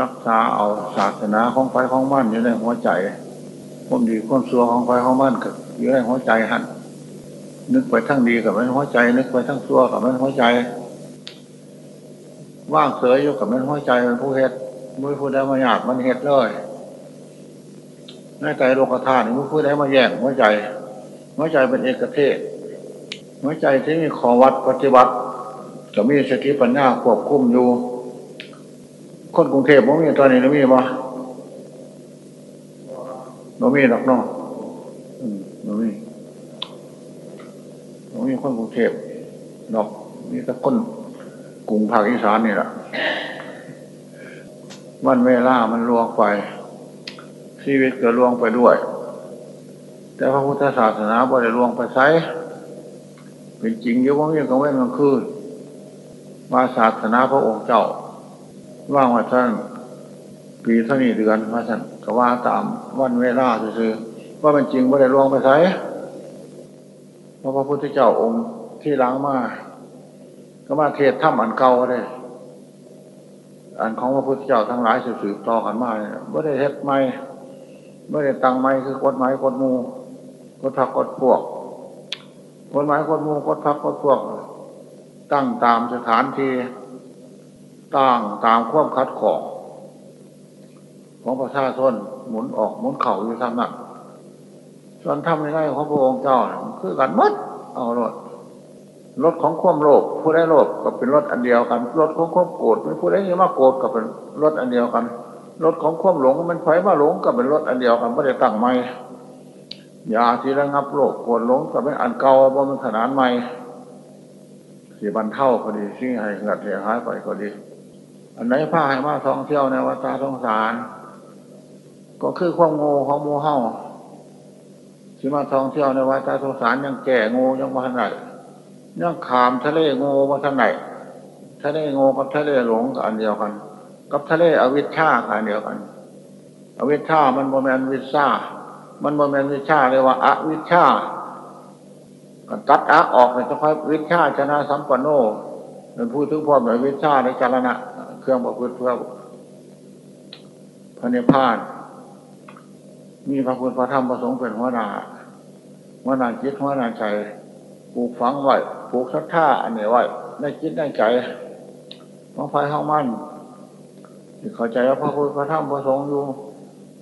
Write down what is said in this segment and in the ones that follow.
รักษาเอาศาสนาของไฟของมั่นอยู่ในหัวใจความดีความซัวของไฟของมั่นกับอยู่ในหัวใจหันนึกไปทั้งดีกับมันหัวใจ นึกไปทั้งซัวกับมันหัวใจ ว่างเสยอยู่กับมันหัวใจมันผู้เฮ็ดมือผู้ใดมาหยาดมันเฮ็ดเลยในใจโลกธาตุมือผู้ใดมาแย่งหัวใจหัวใจเป็นเอกเทศหัวใจที่มีขอวัดปฏิบัติจะมีสติปัญญาควบคุมอยู่ คนกรุงเทพมันมีตอนนี้มีบ่เรามีหรอกเนาะเรามีเรามีคนกรุงเทพดอกมีแต่คนกรุงภาคอีสานนี่แหละวันเวลามันล่วงไป ชีวิตก็ล่วงไปด้วย แต่พระพุทธศาสนาบ่ได้ล่วงไปไซเป็นจริงอยู่ว่ามีกลางวันกลางคืนว่าศาสนาพระองค์เจ้า ว่างว่าท่านปีเท่านี้เดือนมาท่านก็ว่าตามวันเวลาซื่อว่าเป็นจริงว่าได้ล่วงไปไซเพราะพระพุทธเจ้าองค์ที่ล้างมาก็มาเทศถ้ำอันเก่าได้อันของพระพุทธเจ้าทั้งหลายสืบต่อกันมาเนี่ยไม่ได้เทศไม่ไม่ได้ตังไม่คือกฎหมายกฎมูกฎพักกฎพวกกฎหมายกฎมูกฎพักกฎพวก ตั้งตามสถานที่ ตั้งตามความคัดของ ของประชาชนหมุนออกหมุนเข่าอยู่ทำนั้นส่วนทำในไร่ของพระองค์เจ้าคือกันมัดเอารถรถของความโลภผู้ได้โลภก็เป็นรถอันเดียวกันรถของความโกรธไม่ผู้ได้ยังมาโกรธก็เป็นรถอันเดียวกันรถของความหลงมันไฟมาหลงก็เป็นรถอันเดียวกันไม่ได้ตั้งใหม่ยาที่ระงับโลภโกรธหลงก็เป็นอันเก่าบนขนานใหม่สี่บันเท่าก็ดีสิ่งให้เกิดเสียหายไปก็ดี อันไหนผ้าให้มาท่องเที่ยวในวัฏสงสาร ก็คือความโง่ของโมเฮาที่มาท่องเที่ยวในวัฏสงสารยังแก่โง่ยังมาทันไหนยังขามทะเลโง่มาทันไหนทะเลโง่กับทะเลหลงกันเดียวกัน กับทะเลอวิชชาอันเดียวกัน อวิชชามันโมเมนวิชามันโมเมนวิชาเรียกว่าอวิชชาตัดอะออกเป็นเฉพาะวิชาชนะสัมปันโนเป็นผู้ถึงพร้อมในวิชาในจารณะ เครื่องประพฤติเพื่อพระเนพาน มีพระพุทธพระธรรมพระสงฆ์เป็นหัวหน้าหัวหน้าจิตหัวหน้าใจปลูกฝังไว้ปลูกทัท่าอันนี้ไว้ในจิตในใจของภายห้องมั่นเข้าใจว่าพระพุทธพระธรรมพระสงฆ์อยู่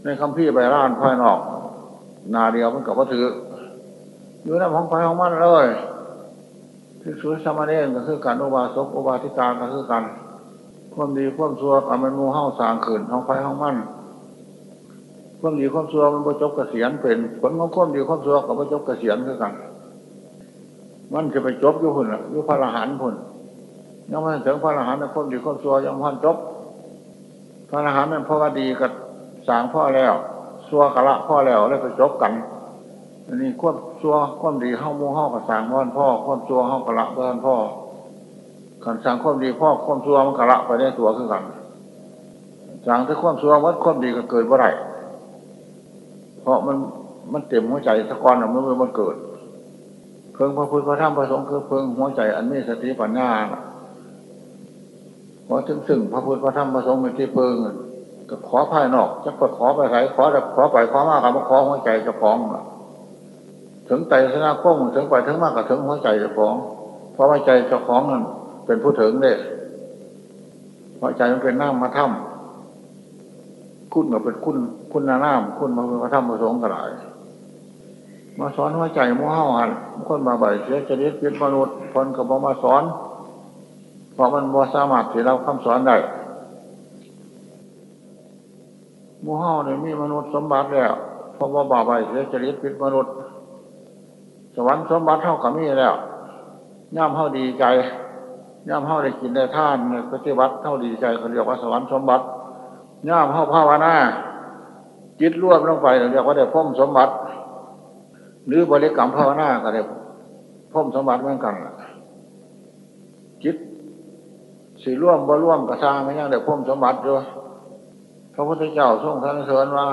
ในคำพี่ใบร้านภายนอก นาเดียวมันกับว่าถืออยู่ในห้องภายห้องมันเลยที่สุดสมาเนนก็คือการอุบาสกอุบาสิกาก็คือกัน ความดีความชั่วกับมันมูเฮ้าสางขืนห้องภายห้องมั่นความดีความชั่วมันประจบกระเสียนเป็นผลของความดีความชั่วกับประจบกระเสียนคือกันมันจะไปจบอยู่พุ่นอะอยู่พระอรหันต์พุ่นยังไม่ถึงพระอรหันต์ความดีความชั่วยังพันจบ พระอรหันต์นั่นพระว่าดีกับสางพ่อแล้วชั่วกะละพ่อแล้วแล้วไปจบกันอันนี้ควบชั่วควบดีเข้ามูเข้ากับสางพ่อพ่อควบชั่วเข้ากะละเพื่อนพ่อ ขันสางควบดีพ่อควบชั่วมันกะละไปได้ตัวขึ้นกันสางถ้าควบชั่ววัดควบดีก็เกิดเมื่อไรเพราะมันมันเต็มหัวใจสะกอนมันมันมันเกิด เพิ่งพระพุทธพระธรรมพระสงฆ์คือเพิ่งหัวใจอันนี้สติปัญญาพอถึงซึ่งพระพุทธพระธรรมพระสงฆ์เป็นที่เพิ่งก็ขอภายนอกจะไปขอไปไหนขอแบบขอไปขอมากกับมาขอหัวใจจะฟ้องถึงใจสนาคมถึงไปถึงมากกับถึงหัวใจจะฟ้อง เพราะว่าใจจะฟ้องนั่น เป็นผู้ถึงเนี่ยเพราะใจมันเป็นน้ำมาถ้ำคุณกับเป็นคุณคุณนาน้ำคุณมาเป็นพระธรรมพระสงฆ์กระไรมาสอนหัวใจมั่วหันคนมาใบเสียจะเรียกเพียมนุษย์คนกับมาสอน เพราะมันบ่สามารถที่เราคำสอนได้มูเฮาเนี่ยมีมนุษย์สมบัติแล้วเพราะว่าบาใบเสียจริตผิดมนุษย์ สวรรค์สมบัติเท่ากับมีแล้วย่ำเท่าดีใจ ย่ำเท่าได้กินได้ท่านเนี่ยปฏิบัติเท่าดีใจเขาเรียกว่าสวรรค์สมบัติย่ำเท่าภาวนาจิตรวมลงไปเรียกว่าได้พุ่มสมบัติ หรือบริกรรมภาวนาก็ได้พุ่มสมบัติเหมือนกันจิตสีร่วมบ่ร่วมกระซางไม่ยังได้พุ่มสมบัติด้วยพระพุทธเจ้าทรงสรรเสริญว่า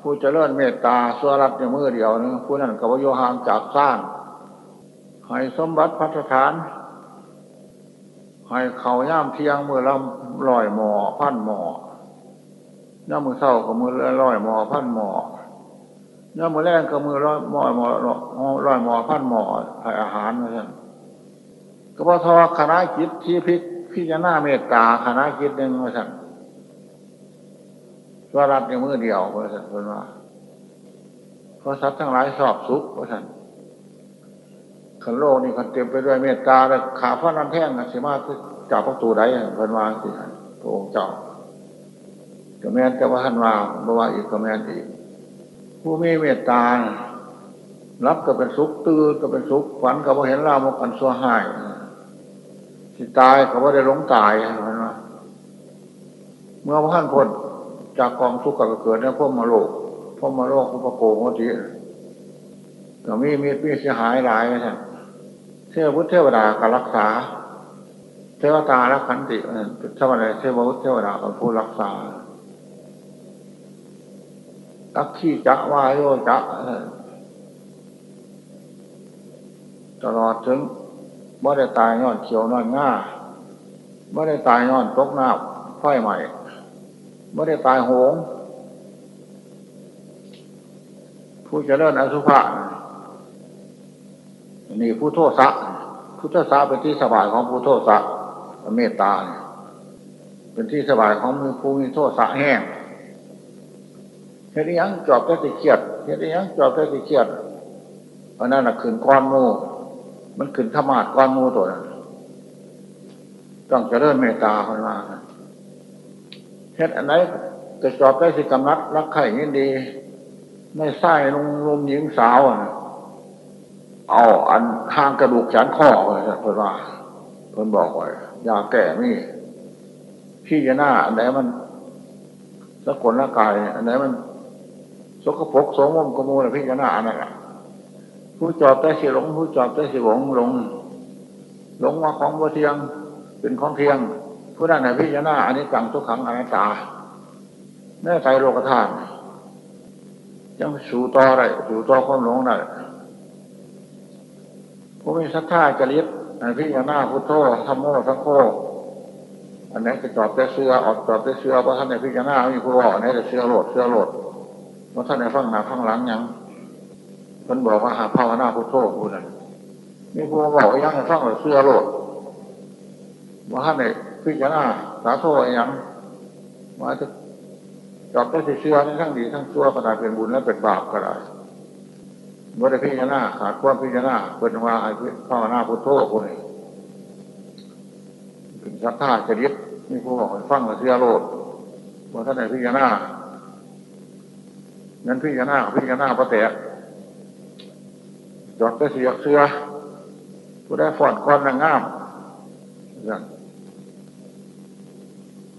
ผู้เจริญเมตตาสวรัตในมือเดียวนึงผู้นั้นกับโยหางจากสร้างให้สมบัติพัฒฐาน ให้เขาย่ามเที่ยงมือลำลอยหมอพันหมอน้ำมือเศร้ากับมือร้อยหมอพันหมอน้ำมือแรงกับมือร้อยหมอหมอร้อยหมอพันหมอให้อาหารนะท่านก็พอทอคณะคิดที่พิพิจารณาเมตตาคณะคิดหนึ่งมาสั่งตัวรัดในมือเดียวมาสั่งคนว่าเพราะสัตว์ทั้งหลายชอบสุขมาสั่ง ขันโลกนี่ขันเต็มไปด้วยเมตตาแล้วขาพระนันแท่งนะสิมาจับประตูได้เพิ่นวาสิพระองค์เจ้าก็แม่นแต่ว่าท่านว่าบ่ว่าอีกก็แม่นอีก ผู้มีเมตตารับก็เป็นสุขตื่นก็เป็นสุขฝันก็บ่เห็นลามกอันซัวหายสิตายก็บ่ได้หลงตายเห็นไหมเมื่อพระท่านพ้นจากกองทุกข์ก็เกิดในพวกมโลกพวกมโลกพวกโกงวทีก็มีมีมีเสียหายหลายนะท่าน เทวพุทธเทวดาก็รักษา เทวตาและขันติเทวดาเทวพุทธเทวดาเป็นผู้รักษาอักขีจักวายโยจักตลอดถึงเมื่ได้ตายย้อนเขียวนอนง่าเมื่ได้ตายย้อนตกน้ำไฟใหม่เมื่ได้ตายโหง ผู้เจริญอสุภะ นี่ผู้โทษสะพุทธสาเป็นที่สบายของผู้โทษสะเมตตาเป็นที่สบายของมือผู้มีโทษสะแห้งเฮ็ดยังจอบได้ติเกียดเฮ็ดยังจอบได้ติเกียดอันนั้นน่ะขืนก้อนมูมันขืนธรรมาดก้อนมูตัวนั้นต้องเจริญเมตตาคนมาเฮ็ดอันไหนจะจอบได้สิกำนัดรักใครยินดี ไม่ใส่ลงลมหญิงสาวอะ เอาอันทางกระดูกแขนข้อเลยเพื่อนว่าเพื่อนบอกไว้ยาแก่นี่พี่จะหน้าอันไหนมันสกุลร่างกายอันไหนมันสกปรกสมมกมูลพี่จะหน้าอันนั้นผู้จอบได้สิหลงผู้จอบได้สิหลงหลงหลงว่าของว่าเทียง เป็นของเทียง ผู้นั้นไหนพี่จะหน้าอันนี้จังทุกขังอนัตตาแน่ใจโลกธาตุยังสู่ต่อได้สู่ต่อความหลงได้ ผู้มีศรัทธาจริตอันพิจารณาพุทโธธรรมโมสังโฆอันนี้จะจอบแต่เสื้อออกจอบแต่เสื้อเพราะท่านในพิจารณามีผู้บอกนนี้จะเสื้อโหลดเสื้อโหลดเพราะท่านในฟังหน้าฟังหลังยังท่านบอกว่าหาภาวนาพุทโธผู้นั้นมีผู้บอกยังฟังเสื้อโหลดว่าท่านในพิจารณาสาโทยังว่าจะจอบแต่เสื้อทั้งดีทั้งชั่วก็ได้เป็นบุญและเป็นบาปก็ได้ เมื่ได้พิจารณาขาดความพิจารณาเป็นว่าไอ้ภาวนาพุทโธคนนี้ถึงศรัทธาจริตมีผู้บอกให้ฟังมาเสื้อโลดว่าท่านไหนพิจารณานั้นพิจารณาพิจารณาพระแตะจอดได้เสียเสือผู้ได้ฟอนก้อนนางงาม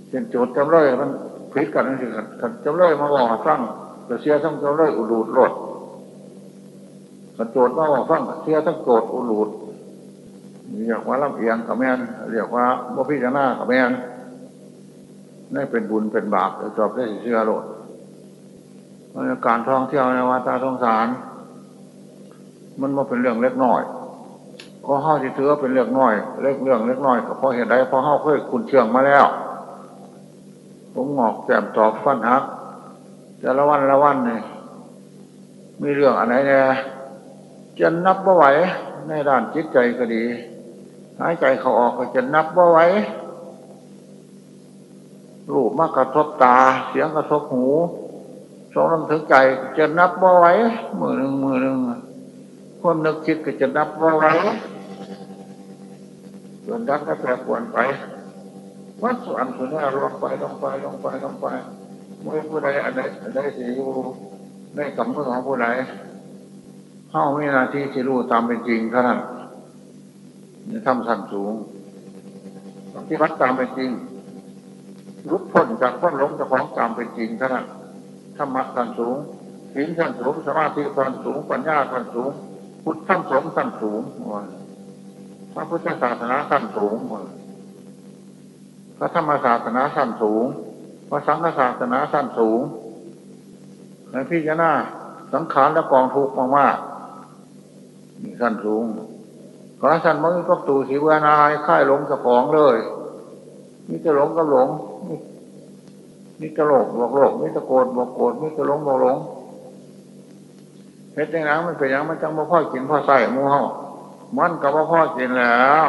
เช่นโจทย์จำเลยมันพิดกันนั่นสิครับจำเลยมาบอกฟังแต่เสียทั้งจำเลยอุดูดรถ กระโจดว่าฟังเสียทั้งโกรธอุลูดเรียกว่าลำเอียงกับแมนเรียกว่าบ่พิจารณากับแมนนี่เป็นบุญเป็นบาปจบได้เชื่อโลดการท่องเที่ยวในวัฏสงสาร มันมาเป็นเรื่องเล็กน้อยก็ห้าที่ถือเป็นเรื่องน้อย เล็กเรื่องเล็กน้อยก็เพราะเหตุใดเพราะห้าเคยคุณเชื่องมาแล้ว ผมงอกแจ่มตอกฟันหักแต่ละวันละวันนี่มีเรื่องอะไรเนี่ย จะนับว่าไหวในด้านจิตใจก็ดี หายใจเขาออกก็จะนับว่าไหวรูปมากระทบตา เสียงกระทบหูสองลำถึงใจจะนับว่าไหวมือหนึ่งมือหนึ่งความนึกคิดก็จะนับว่าไหวส่วนดักก็แปรปวนไปวัดส่วนส่วนนี้ลงไปลงไปลงไปลงไปเมื่อผู้ใดอันใดอันใดสิอยู่ในกำมือของผู้ใด เข้าไม่นาทีที่รู้ตามเป็นจริงเท่านั้นนี่ทำสั่นสูงที่วัดตามเป็นจริงรุดพ้นจากพ้นหลงจากของตามเป็นจริงเท่านั้นธรรมะสั่นสูงศีลสั่นสูงสมาธิสั่นสูงปัญญาสั่นสูง พุทธธรรมสงสั่นสูงพระพุทธศาสนาสั่นสูงพระธรรมศาสนาสั่นสูงพระสังฆศาสนาสั่นสูงในพี่จะหน้าสังขารและกองทุกข์มากมี ขั้นสูงขอสั้นมันก็ตูสีเวนายค่ายหลงสะของเลยมีจะหลงก็หลงมิตรโลกบวกโลกมิตรโกรธบวกโกรธมิตรหลงบวกหลงเฮ็ดจังนั้นมันเป็นอย่างมันจังบ่พ่อกินพ่อใส่หมูเฮามันกับบ่พ่อกินแล้ว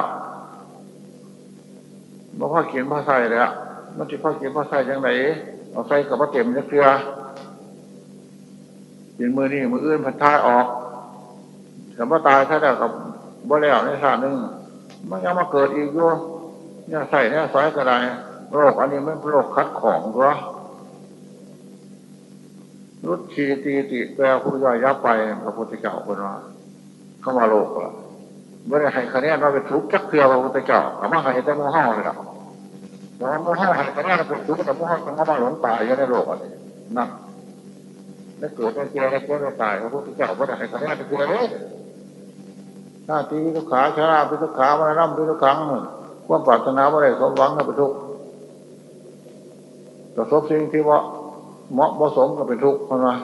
บ่พ่อกินพ่อใส่แล้วมันจะพ่อกินพ่อใส่จังไหนเอาใส่กับพ่อเต็มจะเกลือกินมือนี่มืออื่นพันท้ายออก แต่ว่าตายถ้าได้กับบ่แล้วในชาติหนึ่งมันยังมาเกิดอีกอยู่เนี่ยใส่เนี่ยสายกระไดโรคอันนี้ไม่โรคคัดของหรอรุดชีตีติแปลผู้ย่อยยับไปพระพุทธเจ้าคนว่าเข้ามาโลกละไม่ได้ให้คะแนนว่าเป็นทุกข์จักเทือพระพุทธเจ้าแต่มาให้แต่โมห้าเลยครับแต่โมห้าให้คะแนนเป็นทุกข์แต่โมห้าต้องมาหลงตายอยู่ในโลกอะไรนั่นแล้วเกิดเป็นเจ้าแล้วเกิดเป็นตายพระพุทธเจ้าไม่ได้ให้คะแนนเป็นเจ้าเลย หน้าที่ทุกขาชราพิทุกขามร่ำพิทุกขังความปรารถนาอะไรสมหวังก็เป็นทุกข์ประสบสิ่งที่ว่าเหมาะผสมก็เป็นทุกข์เพราะว่า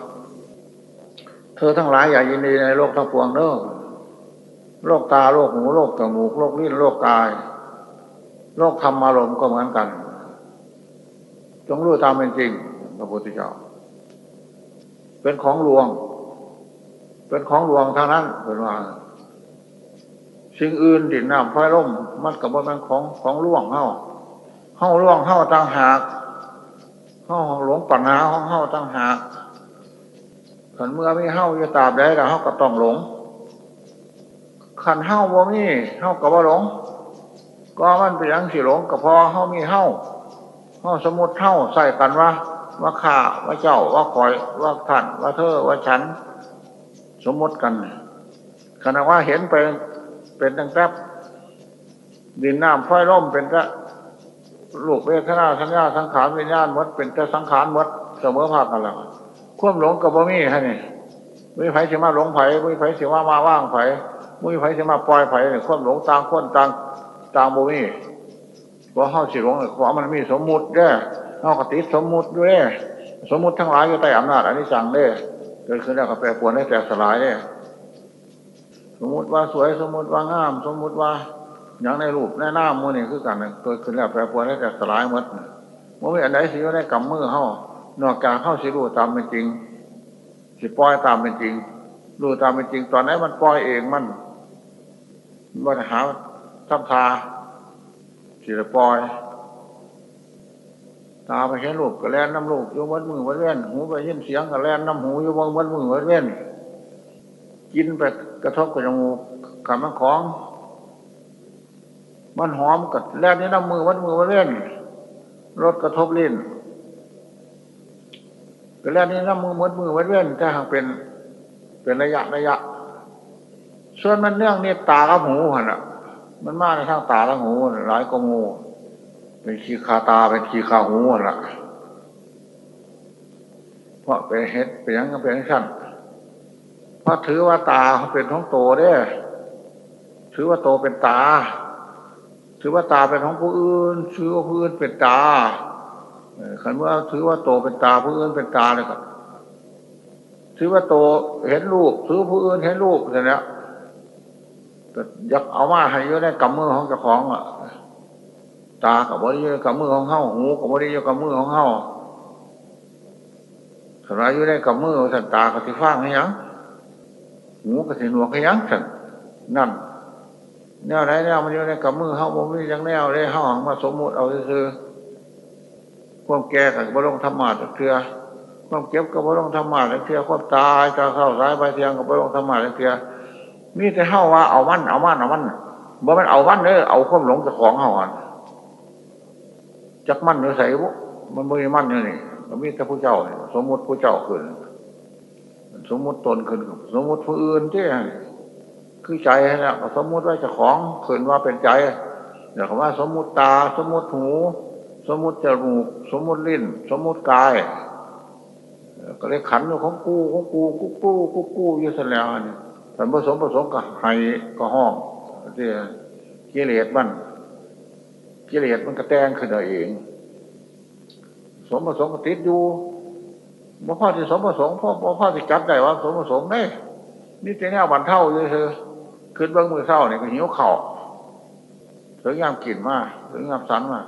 เธอทั้งหลายอย่ายินดีในโลกทั้งปวงเนอะโรคตาโรคหูโรคจมูกโรคลิ้นโรคกายโรคธรรมอารมณ์ก็เหมือนกัน จงรู้ตามเป็นจริงพระพุทธเจ้า เป็นของลวง เป็นของลวงทางนั้นเป็นว่า สิ่งอื่นดินน้ำไฟร่มมันกับว่ามันของของล่วงเฮาเฮาล่วงเฮาต่างหากเฮาหลงปัญหาของเฮาต่างหากขันเมื่อไม่เฮาจะตาบได้แล้วเฮาก็ต้องหลงขันเฮาบ่มีเฮากับว่าหลง ก็มันเป็นยังสิหลงก็พอเฮามีเฮาเฮาสมุดเฮาใส่กันว่าว่าข้าว่าเจ้าว่าคอยว่าท่านว่าเธอว่าฉัน สมมติกันขณะว่าเห็นไป เป็นตั้งแต่ดินน้ำไฟร่มเป็นก็ลูกเวทนาสัญญาสังขารวิญญาณมดเป็นแต่สังขารมดเสมอภาคกันแล้วควมหลงกับบ่มีฮะนี่มุ้ยไผ่เสียมาหลงไผ่มุ้ยไผ่เสียมามาว่างไผ่มุ้ยไผ่เสียมาปล่อยไผ่เนี่ยควมหลงต่างคนต่างต่างบ่มีเพราะเฮาสิหลงเพราะมันมีสมมุติเด้เฮากติสมมุติด้วยสมมุติทั้งหลายอยู่ใต้อำนาจอันนี้สั่งเด้เกิดขึ้นแล้วก็แปรปรวนให้แตกสลายเด้ สมมติว่าสวยสมมติว่างาม สมมติว่าอย่างในรูปในหน้ามือนี่คือกันเกิดขึ้นแล้วแปรปรวนให้แตกสลายหมดมันไม่อันใดสิอยู่ในกำมือเฮานอกจากเข้าสิรู้ตามเป็นจริง สิปล่อยตามเป็นจริงรู้ตามเป็นจริง ตอนนั้นมันปล่อยเองมันมันหาทำทาสิปล่อยตาไปเห็นลูกก็แล่นน้ำลูกอยู่วัดมือวัดเว้นหูไปยินเสียงก็แล่นน้ำหูอยู่วัดวัดมือวัดเว้น กินไปกระทบกับจมูกกับมันของ มันหอมกับแล่นนี่น้ำมือวัดมือวัดเว้นรถกระทบลิ้นก็แล่นนี่น้ำมือวัดมือวัดเว้นถ้าหากเป็น เป็นระยะระยะ ส่วนมันเนื่องนี่ตากับหูหันอะ มันมากในทางตาและหูหลายกงูเป็นขี้คาตาเป็นขี้คาหูล่ะเพราะเป็นเฮ็ดเป็นยังก็เป็นสั้น พราะถือว่าตาเป็นท้องโตเด้ถือว่าโตเป็นตา ถือว่าตาเป็นของผู้อื่น ถือว่าผู้อื่นเป็นตาขันว่าถือว่าโตเป็นตาผู้อื่นเป็นตาเลยครับถือว่าโตเห็นรูปถือผู้อื่นเห็นรูปเสร็จแล้วอยากเอามาให้ยู่ในกำมือของเจ้าของอะตากับบริยกับมือของเฮาหูกับบริยกับมือของเฮาสลายอยู่ในกับมือสันตากับที่ฟ้างให้ยัง หูกับที่หนวกให้ยังสันนั่น แนวไหนแนวมันอยู่ในกับมือเฮาบ่มียังแนวเลยเฮาหังมาสมมุติเอาคือความแก่กับบรงธรรมะเถื่อความเก็บกับบรงธรรมะเถื่อความตายจะเข้าสายไปเทียงกับบรงธรรมะเถื่อมีแต่เฮาว่าเอามันเอามันเอามันบ่มันเอามันเด้อเอาความหลงจากของเฮาอะจักมันหรือใส่บุมันไม่มันอยู่นี่มันมีแต่ผู้เจ้า สมมุติผู้เจ้าขึ้น สมมติตนขึ้นสมมติผู้อื่นที่คือใจนะสมมติว่าจะของขึ้นว่าเป็นใจเดี๋ยวคำว่า สมมติตา สมมติหู สมมติจมูก สมมติลิ้น สมมติกาย ก็เลยขันอยู่ของกูของกูกูกูกูกูอยู่เสแล้วเนี่ยแต่ผสมผสมกับไห้ก็ห้องที่กิเลสมันกิเลสมันก็แตงขึ้นเองสมผสมก็ติดอยู่ บ่พ่อที่สมผสมพ่อพ่อที่จับได้ว่า สมผสมได้นี่แต่แนวบันเท่าเลยเธอขึ้นเบื้องมือเท่าเนี่ยก็หิวเข่าถึงยามกินมาถึงยามสันมา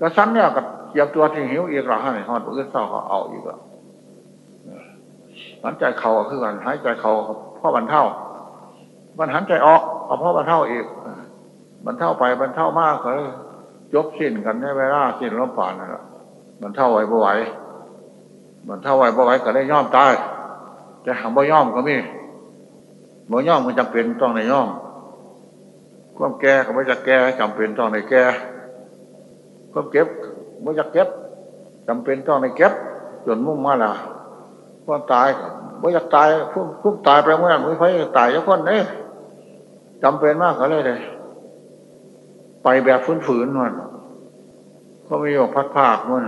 ก็สันเนี่ยกับเกียบตัวที่หิวอีกหรอฮะเนี่ยหอดอื่นเศร้าเขาเอาอีกอะหันใจเข่าคือกันหายใจเข่าพ่อบรรเท่ามันหันใจออกเอาพ่อบรรเท่าอีกบรรเท่าไปบรรเท่ามากเลยยกสิ้นกันในเวลาสิ้นลมปานนั่นแหละบรรเท่าไหวบ่ไหว บรรเทาไหวบ่ไหวก็ได้ย่อมตายจะหางบ่ย่อมก็มีบ่ย่อมมันจำเป็นต้องในย่อมความแก่ก็ไม่จะแก่จำเป็นต้องในแก่ความเก็บไม่จะเก็บจำเป็นต้องในเก็บจนมุ่งมาละความตายไม่อยากตายพุ่มพุ่มตายไปเมื่อไม่ไฟตายยักคนเนี่ยจำเป็นมากก็เลยเลยไปแบบฝืนๆมันก็ไม่ยกพัดภาคมัน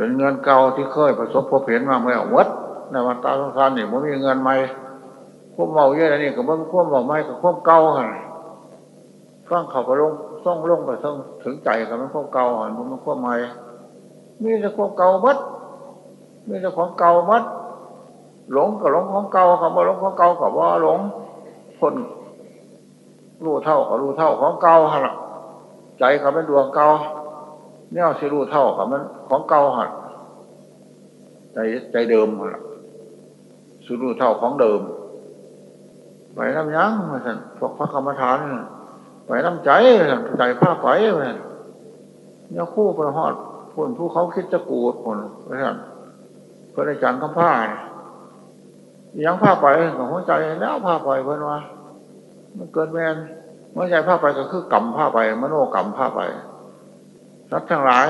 เป็นเงินเก่าที่เคยประสบพบเห็นมาเมื่อวัดในวันตาสงสารนี่มันมีเงินใหม่พวกเมาเยอะนี่กับพวกเมาไม่กับพวกเก่าฮะฟังเขาก็ลงส่องลงไปส่องถึงใจกับมันพวกเก่าหันมันพวกใหม่มีแต่พวกเก่ามัดมีแต่ของเก่ามัดหลงกับหลงของเก่ากับว่าหลงของเก่ากับว่าหลงคนรู้เท่ากับรู้เท่าของเก่าฮะใจกับเป็นดวงเก่า เนี่ยสิรู้เท่ากับมัน ของเก่าฮะใจใจเดิมฮะสุรู้เท่าของเดิมไปน้ำยั้งมาสั่นพวกพระกรรมฐานไปน้ำใจใจผ้าไปเนี่ยคู่ไปหอดคนผู้เขาคิดจะกูดคนไปสั่นเพื่อในจันทร์คำผ้ายังผ้าไปของหัวใจแล้วผ้าไปเพื่อนว่ามันเกิดแมนหัวใจผ้าไปก็คือกรรมผ้าไปมโนกรรมผ้าไป สัตว์ทั้งหลาย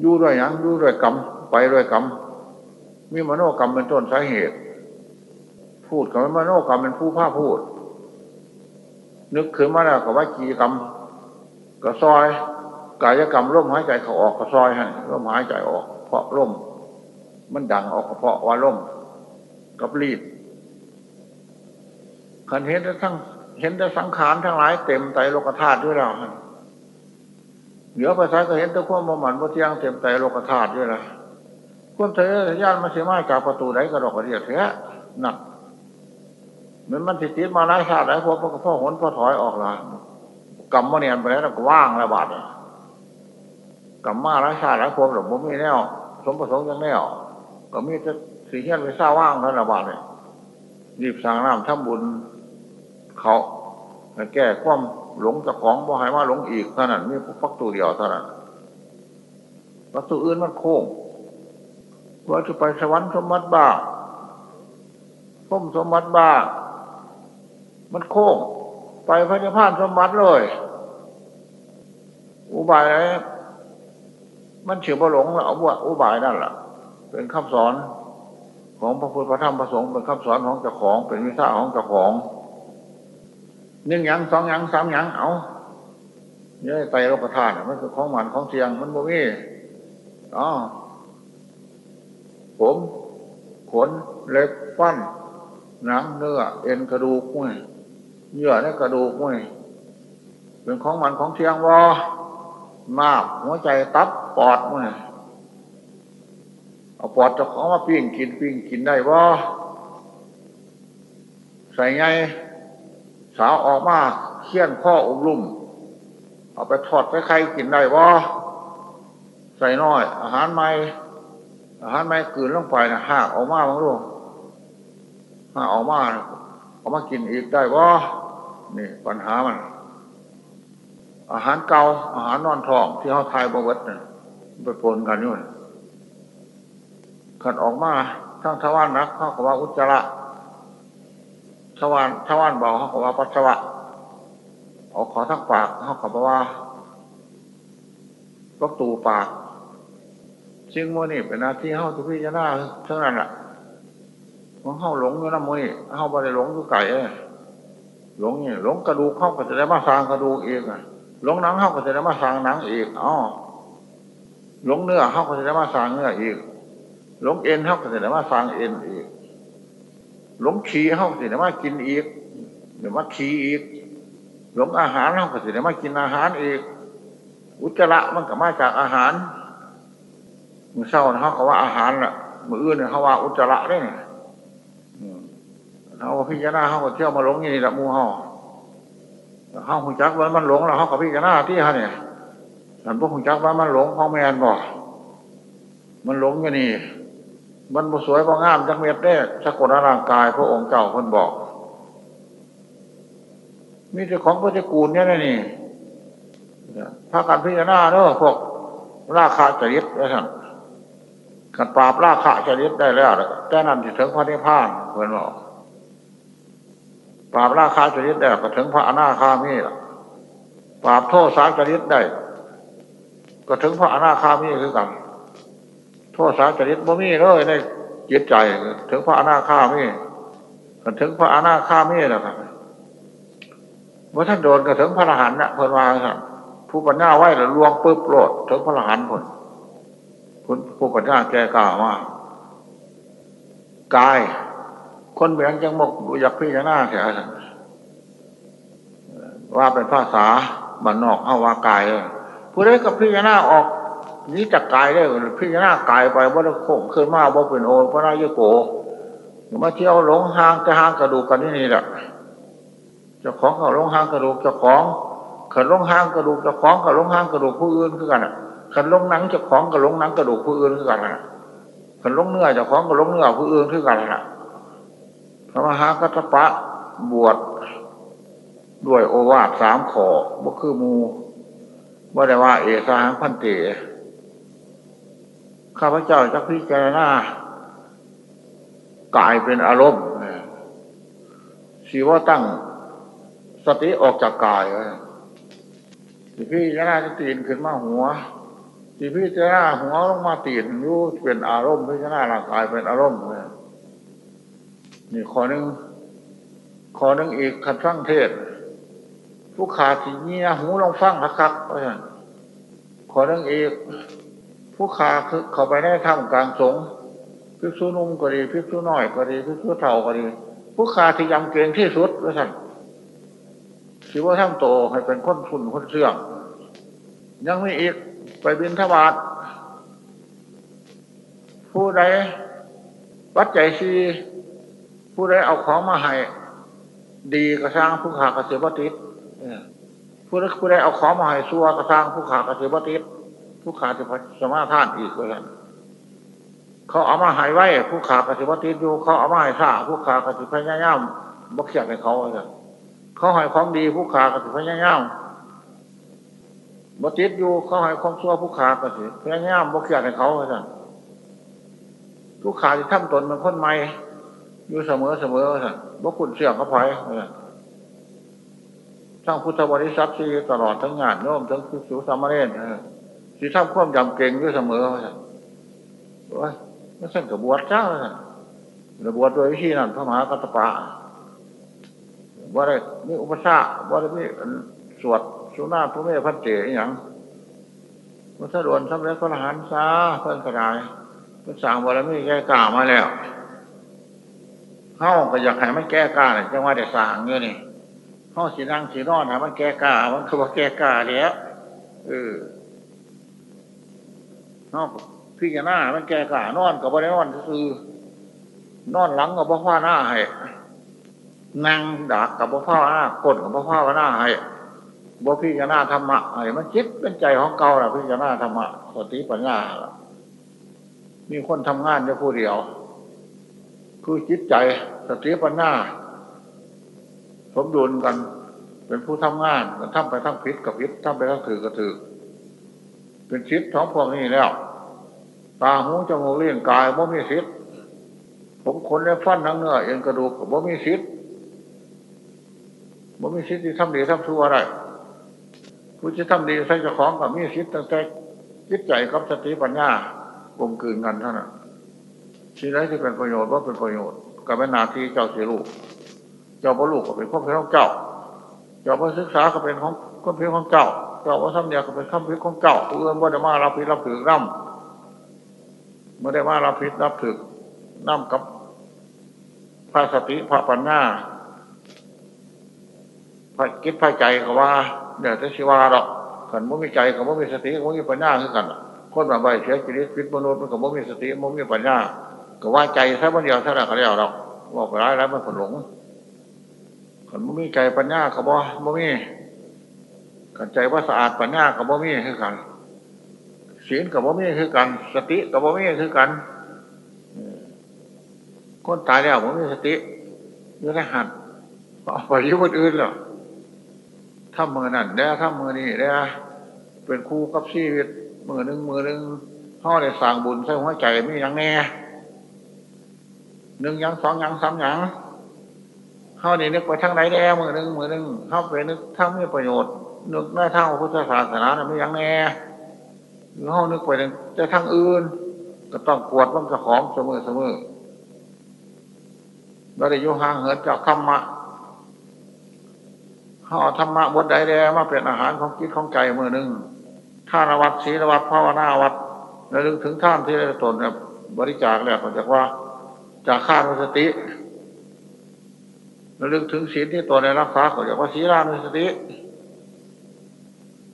อยู่ด้วยยังอยู่ด้วยกรรมไปด้วยกรรมมีมโนกรรมเป็นต้นสาเหตุ พูดกับมโนกรรมเป็นผู้ผ้าพูด นึกขึ้นมาแล้วกับว่ากีกรรมก็ซอย กายกรรมร่มหายใจเขาออกก็ซอยให้ร่มหายใจออก เพราะร่ม มันดังออกเพราะว่าร่มกับรีบคันเห็นทั้งเห็นแต่สังขารทั้งหลายเต็มใจโลกธาตุด้วยเรา เหนือภาษาก็เห็นแต่ความมันมันเที่ยงเต็มใจโลกธาตุด้วยละความเทยญาติมาเสียมาจากประตูไหนกระดอกกระเดียดแท้หนักเหมือนมันติดติดมาหลายชาติหลายพวกพ่อหนพ่อถอยออกละกรรมมาเนียนไปแล้วก็ว่างระบาดกรรมมาหลายชาติหลายพวกหลวงพ่อมีแนวสมประสงค์ยังแนวก็มีจะสีเฮียนไปซ่าว่างท่าระบาดเลยรีบสร้างน้ำทำบุญเขาแก้ความ หลงจากของบ่หายว่าหลงอีกเท่านั้นมีพักตัวเดียวเท่านั้นวัตถุอื่นมันโค้งว่าจะไปสวรรค์สมบัติบ้าพุ่มสมบัติบ้ามันโค้ง ไปพระเจ้าพานสมบัติเลย อุบายอะไรมันเชื่อบ่หลงแล้วอาว่าอุบายนั่นแหละเป็นคำสอนของพระพุทธพระธรรมพระสงฆ์เป็นคำสอนของเจ้าของ เป็นวิชาของเจ้าของ หนึ่งยังสองยังสามยังเอาเนี่ยไตโลกธาตุมันคือของหมันของเสียงมันโมมีอ๋อผมขนเล็บฟันหนังเนื้อเอ็นกระดูกมุ้ยเยื่อในกระดูกมุ้ยเป็นของมันของเสียงวอมาบหัวใจตับปอดมุ้ยเอาปอดจะของมาปิ้งกินปิ้งกินได้วะใส่ไง สาวออกมาเคี่ยนข้ออมลุ่ม เอาไปทอดไปใครกินได้วะใส่น้อย อาหารใหม่อาหารใหม่กืนลงไปนะหักออกมาบ้างลูกหักออกมาเอามากินอีกได้วะนี่ปัญหามัน อาหารเก่าอาหารนอนทอง ที่เขาทายบวชเนี่ยไปปนกันอยู่ขันออกมาทั้งทวารนักเขาบอกว่าอุจจาระ ทวารทวารเบาเขาบอกว่าปัสสาวะออกขอทั้งปากเขาบอกว่าก็ตูปากซึ่งโมนี่เป็นหน้าที่เขาทุกพิจารณาเท่านั้นแหละของเขาหลงอยู่น้ำมือเข้าบ่ได้หลงอยู่ไก่เอหลงนี่หลงกระดูกเข้าก็จะได้มาสร้างกระดูกเองอะหลงหนังเข้าก็จะได้มาสร้างหนังอีกอ๋อหลงเนื้อเข้าก็จะได้มาสร้างเนื้ออีกหลงเอ็นเข้าก็จะได้มาสร้างเอ็นอีก หลงขี้เขาก็จะได้มากินอีกเดี๋ยวมาขี้อีก หลงอาหารเขาก็จะได้มากินอาหารอีก อุจจาระมันก็มาจากอาหารมือเศร้าเขาเขาว่าอาหารแหละมืออื่นเขาว่าอุจจาระได้เนี่ยเขาพิจารณาเขาก็เที่ยวมาหลงอย่างนี้ละมูเขาเขาหุ่นจักว่ามันหลงแล้วเขาก็พิจารณาที่เขาเนี่ยฉันพวกคงจักว่ามันหลงของแมนบ่มันหลงอยู่นี่ มันบ่สวยบ่งามจักเม็ดได้สะกดร่างกายพระองค์เจ้าคนบอกมีแต่ของพระเจ้ากูลเนี่ยนี่พากันพิจารณาเนอะพวกราคาจริตไว้ท่านกันปราบราคาจริตได้แล้วแต่นั้นจะถึงพระนิพพานเหมือนบอกปราบราคาจริตได้ก็ถึงพระอนาคามีปราบโทษสาจริตได้ ก็ถึงพระอนาคามีคือกัน โทษสาจริตบ่มีเลยในจิตใจ ถึงพระอนาคามีถึงพระอนาคามีแล้วครับเมื่อท่านโดนก็ถึงพระอรหันต์นะเพิ่นว่าครับผู้ปัญญาไหวแล้วลวงปึ๊บโลดถึงพระอรหันต์ผลคุณผู้ปัญญาแก่กล่าวว่ากาย คนเบียงจังมกอยากพิจารณาแค่สันว่าเป็นภาษาบันนอกเอาว่ากายเลยผู้ใดกับพิจารณาออก นี้จากกายได้พิจารณากายไปว่าโคงขึ้นมาว่าเป็นโอพระนายโกมาเที่ยวหลงหางจะหางกระดูกกันนี่นี่แหละเจ้าของเขาลงหางกระดูกเจ้าของขันลงหางกระดูกเจ้าของกับลงหางกระดูกผู้อื่นคือกันขันลงหนังเจ้าของกับลงหนังกระดูกผู้อื่นคือกันขันลงเนื้อเจ้าของกับลงเนื้อผู้อื่นคือกันอะพระมหากัตปะบวชด้วยโอวาทสามขอบ่คือมูว่าได้ว่า เอสาหังพันเต ข้าพเจ้าจะพิจารณากายเป็นอารมณ์สีว่าตั้งสติออกจากกายที่พี่จะน่าจะตีนขึ้นมาหัวที่พี่จะน่าหัวลงมาตีนรู้เป็นอารมณ์พี่จะน่าร่างกายเป็นอารมณ์นี่ขอหนึ่งขอหนึ่งอีกขัดฟังเทศ ผู้ขาดที่เงี้ยหูลองฟังคักๆเพราะฉะนั้นขอหนึ่งอีก ผู้ขาคือเข้าไปในถ้ำกลางสงพิกษุนุ่มก็ดีพิกษุน้อยก็ดีพิกษุเท่าก็ดี ผู้ขาที่ยำเกรงที่สุดเพราะฉะนั้นคิดว่าทั้งโตให้เป็นคนทุนคนเสื่อง ยังไม่อีกไปบินทบาทผู้ใดวัดใจซีผู้ใดเอาของมาให้ดีกระสร้างผู้ขากระเสียบติดผู้ใดผู้ใดเอาของมาให้ซัวกระสร้างผู้ขากระเสียบติด ผู้ขาจะสมาทานอีกเลยเขาเอามาหายไว้ผู้ขากระสิบติอยู่เขาเอามาให้ซาผู้ขากระสิพยายามบกเขียนให้เขาเลยเขาให้ของดีผู้ขากระสิพยายามบติดอยู่เขาให้ของชั่วผู้ขากระสิพยายามบกเขียนให้เขาเลยผู้ขาที่ทำตนเป็นคนใหม่อยู่เสมอเสมอสั่นบกคุณเสื่อมเขาพอยทั้งพุทธบริษัทที่ตลอดทั้งงานโน้มทั้งสุสามเณร ที่ทำความจำเก่งอยู่เสมอสั่นว่าไม่ใช่กับบวชเจ้าสั่บวชโดยวิธีนั้นพระมหากัตปะว่าได้มีอุปสรรคว่าได้มีสวดสุนาพระเมฆพันเจอย่างมันสะดวนสำเร็จพระอรหันซาเพื่อนกระไดพระสางบารมีแก้กล้ามาแล้วเข้าก็อยากให้มันแก้กล้าเลยจังว่าแต่สางเงี้ยนี่เข้าสีนั่งสีนอนนะมันแก้กล้ามันคือว่าแก้กล้าแล้วเออ เข้าพี่จะหน้ามันแก้กล้านอนกับบ่ได้นอนคือนอนหลังกับบ่ผ้าหน้าให้นั่งดักกับบ่ผ้าหน้ากดกับบ่ผ้าหน้าให้บ่พี่จะหน้าธรรมะไอ้มันคิดเป็นใจของเก่าแหละพี่จะหน้าธรรมะสติปัญญามีคนทำงานแค่ผู้เดียว คือจิตใจสติปัญญาสมดุลกัน เป็นผู้ทำงานกันทำไปทั้งพิษกับพิษทำไปทั้งถือกับถือ เป็นชิดท้องพวกนี้แล้ว ตาหูจมูกเลี้ยงกายบ่มีสิทธิ์ผมขนและฟันทั้งเนื้อเอ็นกระดูกบ่มีสิทธิ์บ่มีสิทธิ์ที่ทำดีทำชั่วอะไรผู้ที่ทำดีใส่เจ้าของกับมีสิทธิ์ตั้งแต่จิตใจกับสติปัญญากลมกลืนกันเท่านั้นสิ่งใดที่เป็นประโยชน์ว่าเป็นประโยชน์กับเป็นนาทีเจ้าเสียลูก เจ้าพ่อลูกก็เป็นข้อเพียงของเจ้า เจ้าพ่อศึกษาก็เป็นของข้อเพียงของเจ้า เจ้าพ่อทำเนี่ยก็เป็นข้อเพียงของเจ้าผู้อื่นว่าได้มารับผิดรับถือร่ำเมื่อได้มารับผิดรับถือน้ำกับพระสติพระปัญญาพระคิดพระใจก็ว่าเดี๋ยวจะชิวาหรอกขันมั่มีใจกับมั่มีสติมั่มีปัญญาคือกันคนแบบใบเสียชีวิตพิษมนุษย์มันกับมั่มีสติมั่มีปัญญาก็ว่าใจแค่วันเดียวเท่านั้นก็แล้วหรอกบอกไปร้ายแล้วมันผลหลงขันมั่มีใจปัญญากับบ่บ่มี ขันใจว่าสะอาดปัญญากับบ่มีคือกันศีลกับบ่มีคือกัน สติกับบ่มีคือกันคนตายแล้วบ่มีสติยู่ในหัดเอาไปยุ่งอื่นหรอถ้ามือนั่นได้ถ้ามือนี่ได้เป็นคู่กับชีวิตมือหนึ่งมือหนึ่งห่อได้สร้างบุญใส่หัวใจไม่ยังแน่หนึ่งยังสองยังสามยังเข้านี่นึกไปทั้งไหนแน่มือหนึ่งมือหนึ่งเข้าไปนึกทั้งมีประโยชน์ นึกได้ทั้งพุทธศาสนาไม่ยังแน่หรือเข้านึกไปจะทั้งอื่น ก็ต้องกวดมันกระของเสมอเสมอเราได้ยุห่างเหินจากธรรมะเขาเอาธรรมะบทใดแดมาเป็นอาหารของจิตของใจมือหนึ่งท่านวัดศีลวัดภาวนาวัดแล้วลึกถึงท่านที่ได้ตนบริจาคแล้วก็จากว่าจากข้านุสติแล้วลึกถึงศีลที่ตนในรักษาก็จากว่าศีลานุสติ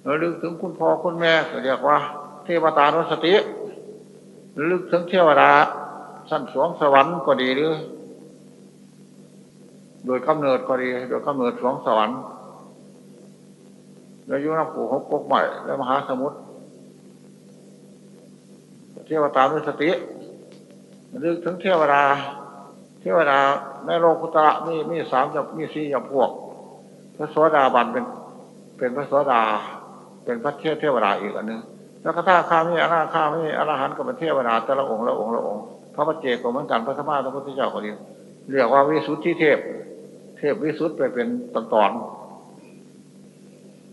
แล้วลึกถึงคุณพ่อคุณแม่เรียกว่า เทวตานุสติแล้วลึกถึงเทวดาสั้นสวงสวรรค์ก็ดีหรือ โดยกำเนิดก็ดี โดยกำเนิดสวงสวรรค์แล้วยุน้ำผูหกกกใหม่ แล้วมหาสมุทรเทวตานุสตินึกถึงเทวดาเทวดาในโลกุตระมีมีสามจะมีสี่อย่างพวก พระสวสดาบันเป็นเป็นพระสวสดา เป็นพระเทพเทวดาอีกอันหนึ่งแล้วก็ถ้าข้ามีอนาข้ามีอรหันต์ก็เป็นเทวดาแต่ละองค์ละองค์ละองค์พระปเจกก็เหมือนกันพระธรรมะพระพุทธเจ้าก็ดีเรียกว่าวิสุทธิเทพ เทพวิสุทธิไปเป็นตอนตอน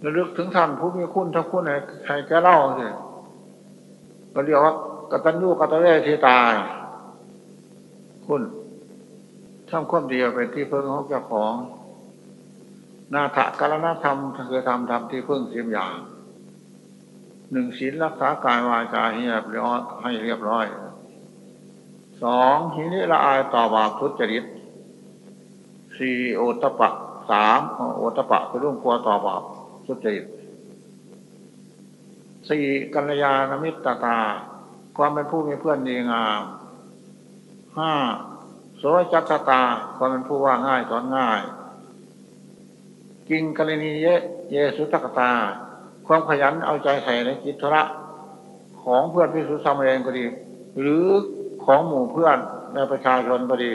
ระลึกถึงท่านผู้มีคุณทั้งคุณใครแกเล่าสิก็เรียกว่ากตัญญูกตเวทีตาคุณทำความดีเป็นที่พึ่งของเจ้าของ นาถกรณธรรมคือธรรมธรรมที่พึ่งสิบอย่าง หนึ่งศีลรักษากายวาจาให้เรียบร้อยให้เรียบร้อยสองหินิละอายต่อบาปทุจริตสี่โอตปะสามโอตปะคือร่วมครัวต่อบาปสุจริตสี่กัลยาณมิตรตา ความเป็นผู้มีเพื่อนดีงามห้าโสจัตตา ความเป็นผู้ว่าง่ายสอนง่ายกิงกรณีเยเยสุตกตา ความขยันเอาใจใส่ในจิตธุระของเพื่อนพิสุสามเองก็ดี หรือของหมู่เพื่อนในประชาชนก็ดี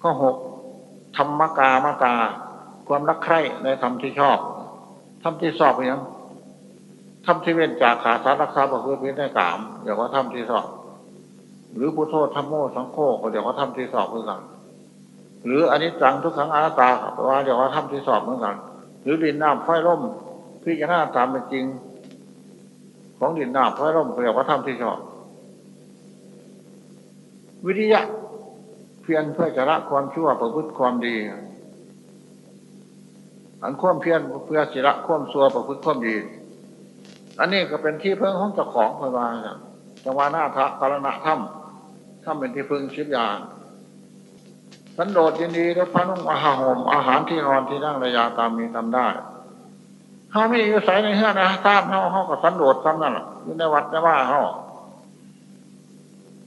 ข้อหกธรรมกามาตา ความรักใคร่ในธรรมที่ชอบธรรมที่ชอบอย่างธรรมที่เว้นจากขาสารรักษาประพฤติพิจารกามเรียกว่าธรรมที่ชอบหรือพุทโธธรรมโมสังโฆก็เรียกว่าธรรมที่ชอบเหมือนกันหรืออันนี้จังทุกครั้งอาตาแปลว่าเรียกว่าธรรมที่ชอบเหมือนกัน หรือดินน้ำไฟร่ม พิจารณาตามเป็นจริง ของดินน้ำไฟร่มเรียกว่าธรรมที่ชอบ วิทยะเพียรเพื่อจะละความชั่วประพฤติความดี อันควมเพียรเพื่อศิระควมซัวประพฤติควมดี อันนี้ก็เป็นที่พึ่งของเจ้าของพระวาจังหวะหน้าทะกรณะถ้ำถ้ำเป็นที่พึ่งชิบยานสันโดษยินดีด้วยพระนุ่งอาหารห่มอาหารที่นอนที่นั่งระยาตามมีทำได้ เขาไม่อยู่ใส่ในเฮือนะทราบเขาเขากับสันโดษซ้ำนั่นแหละอยู่ในวัดในว่าเขา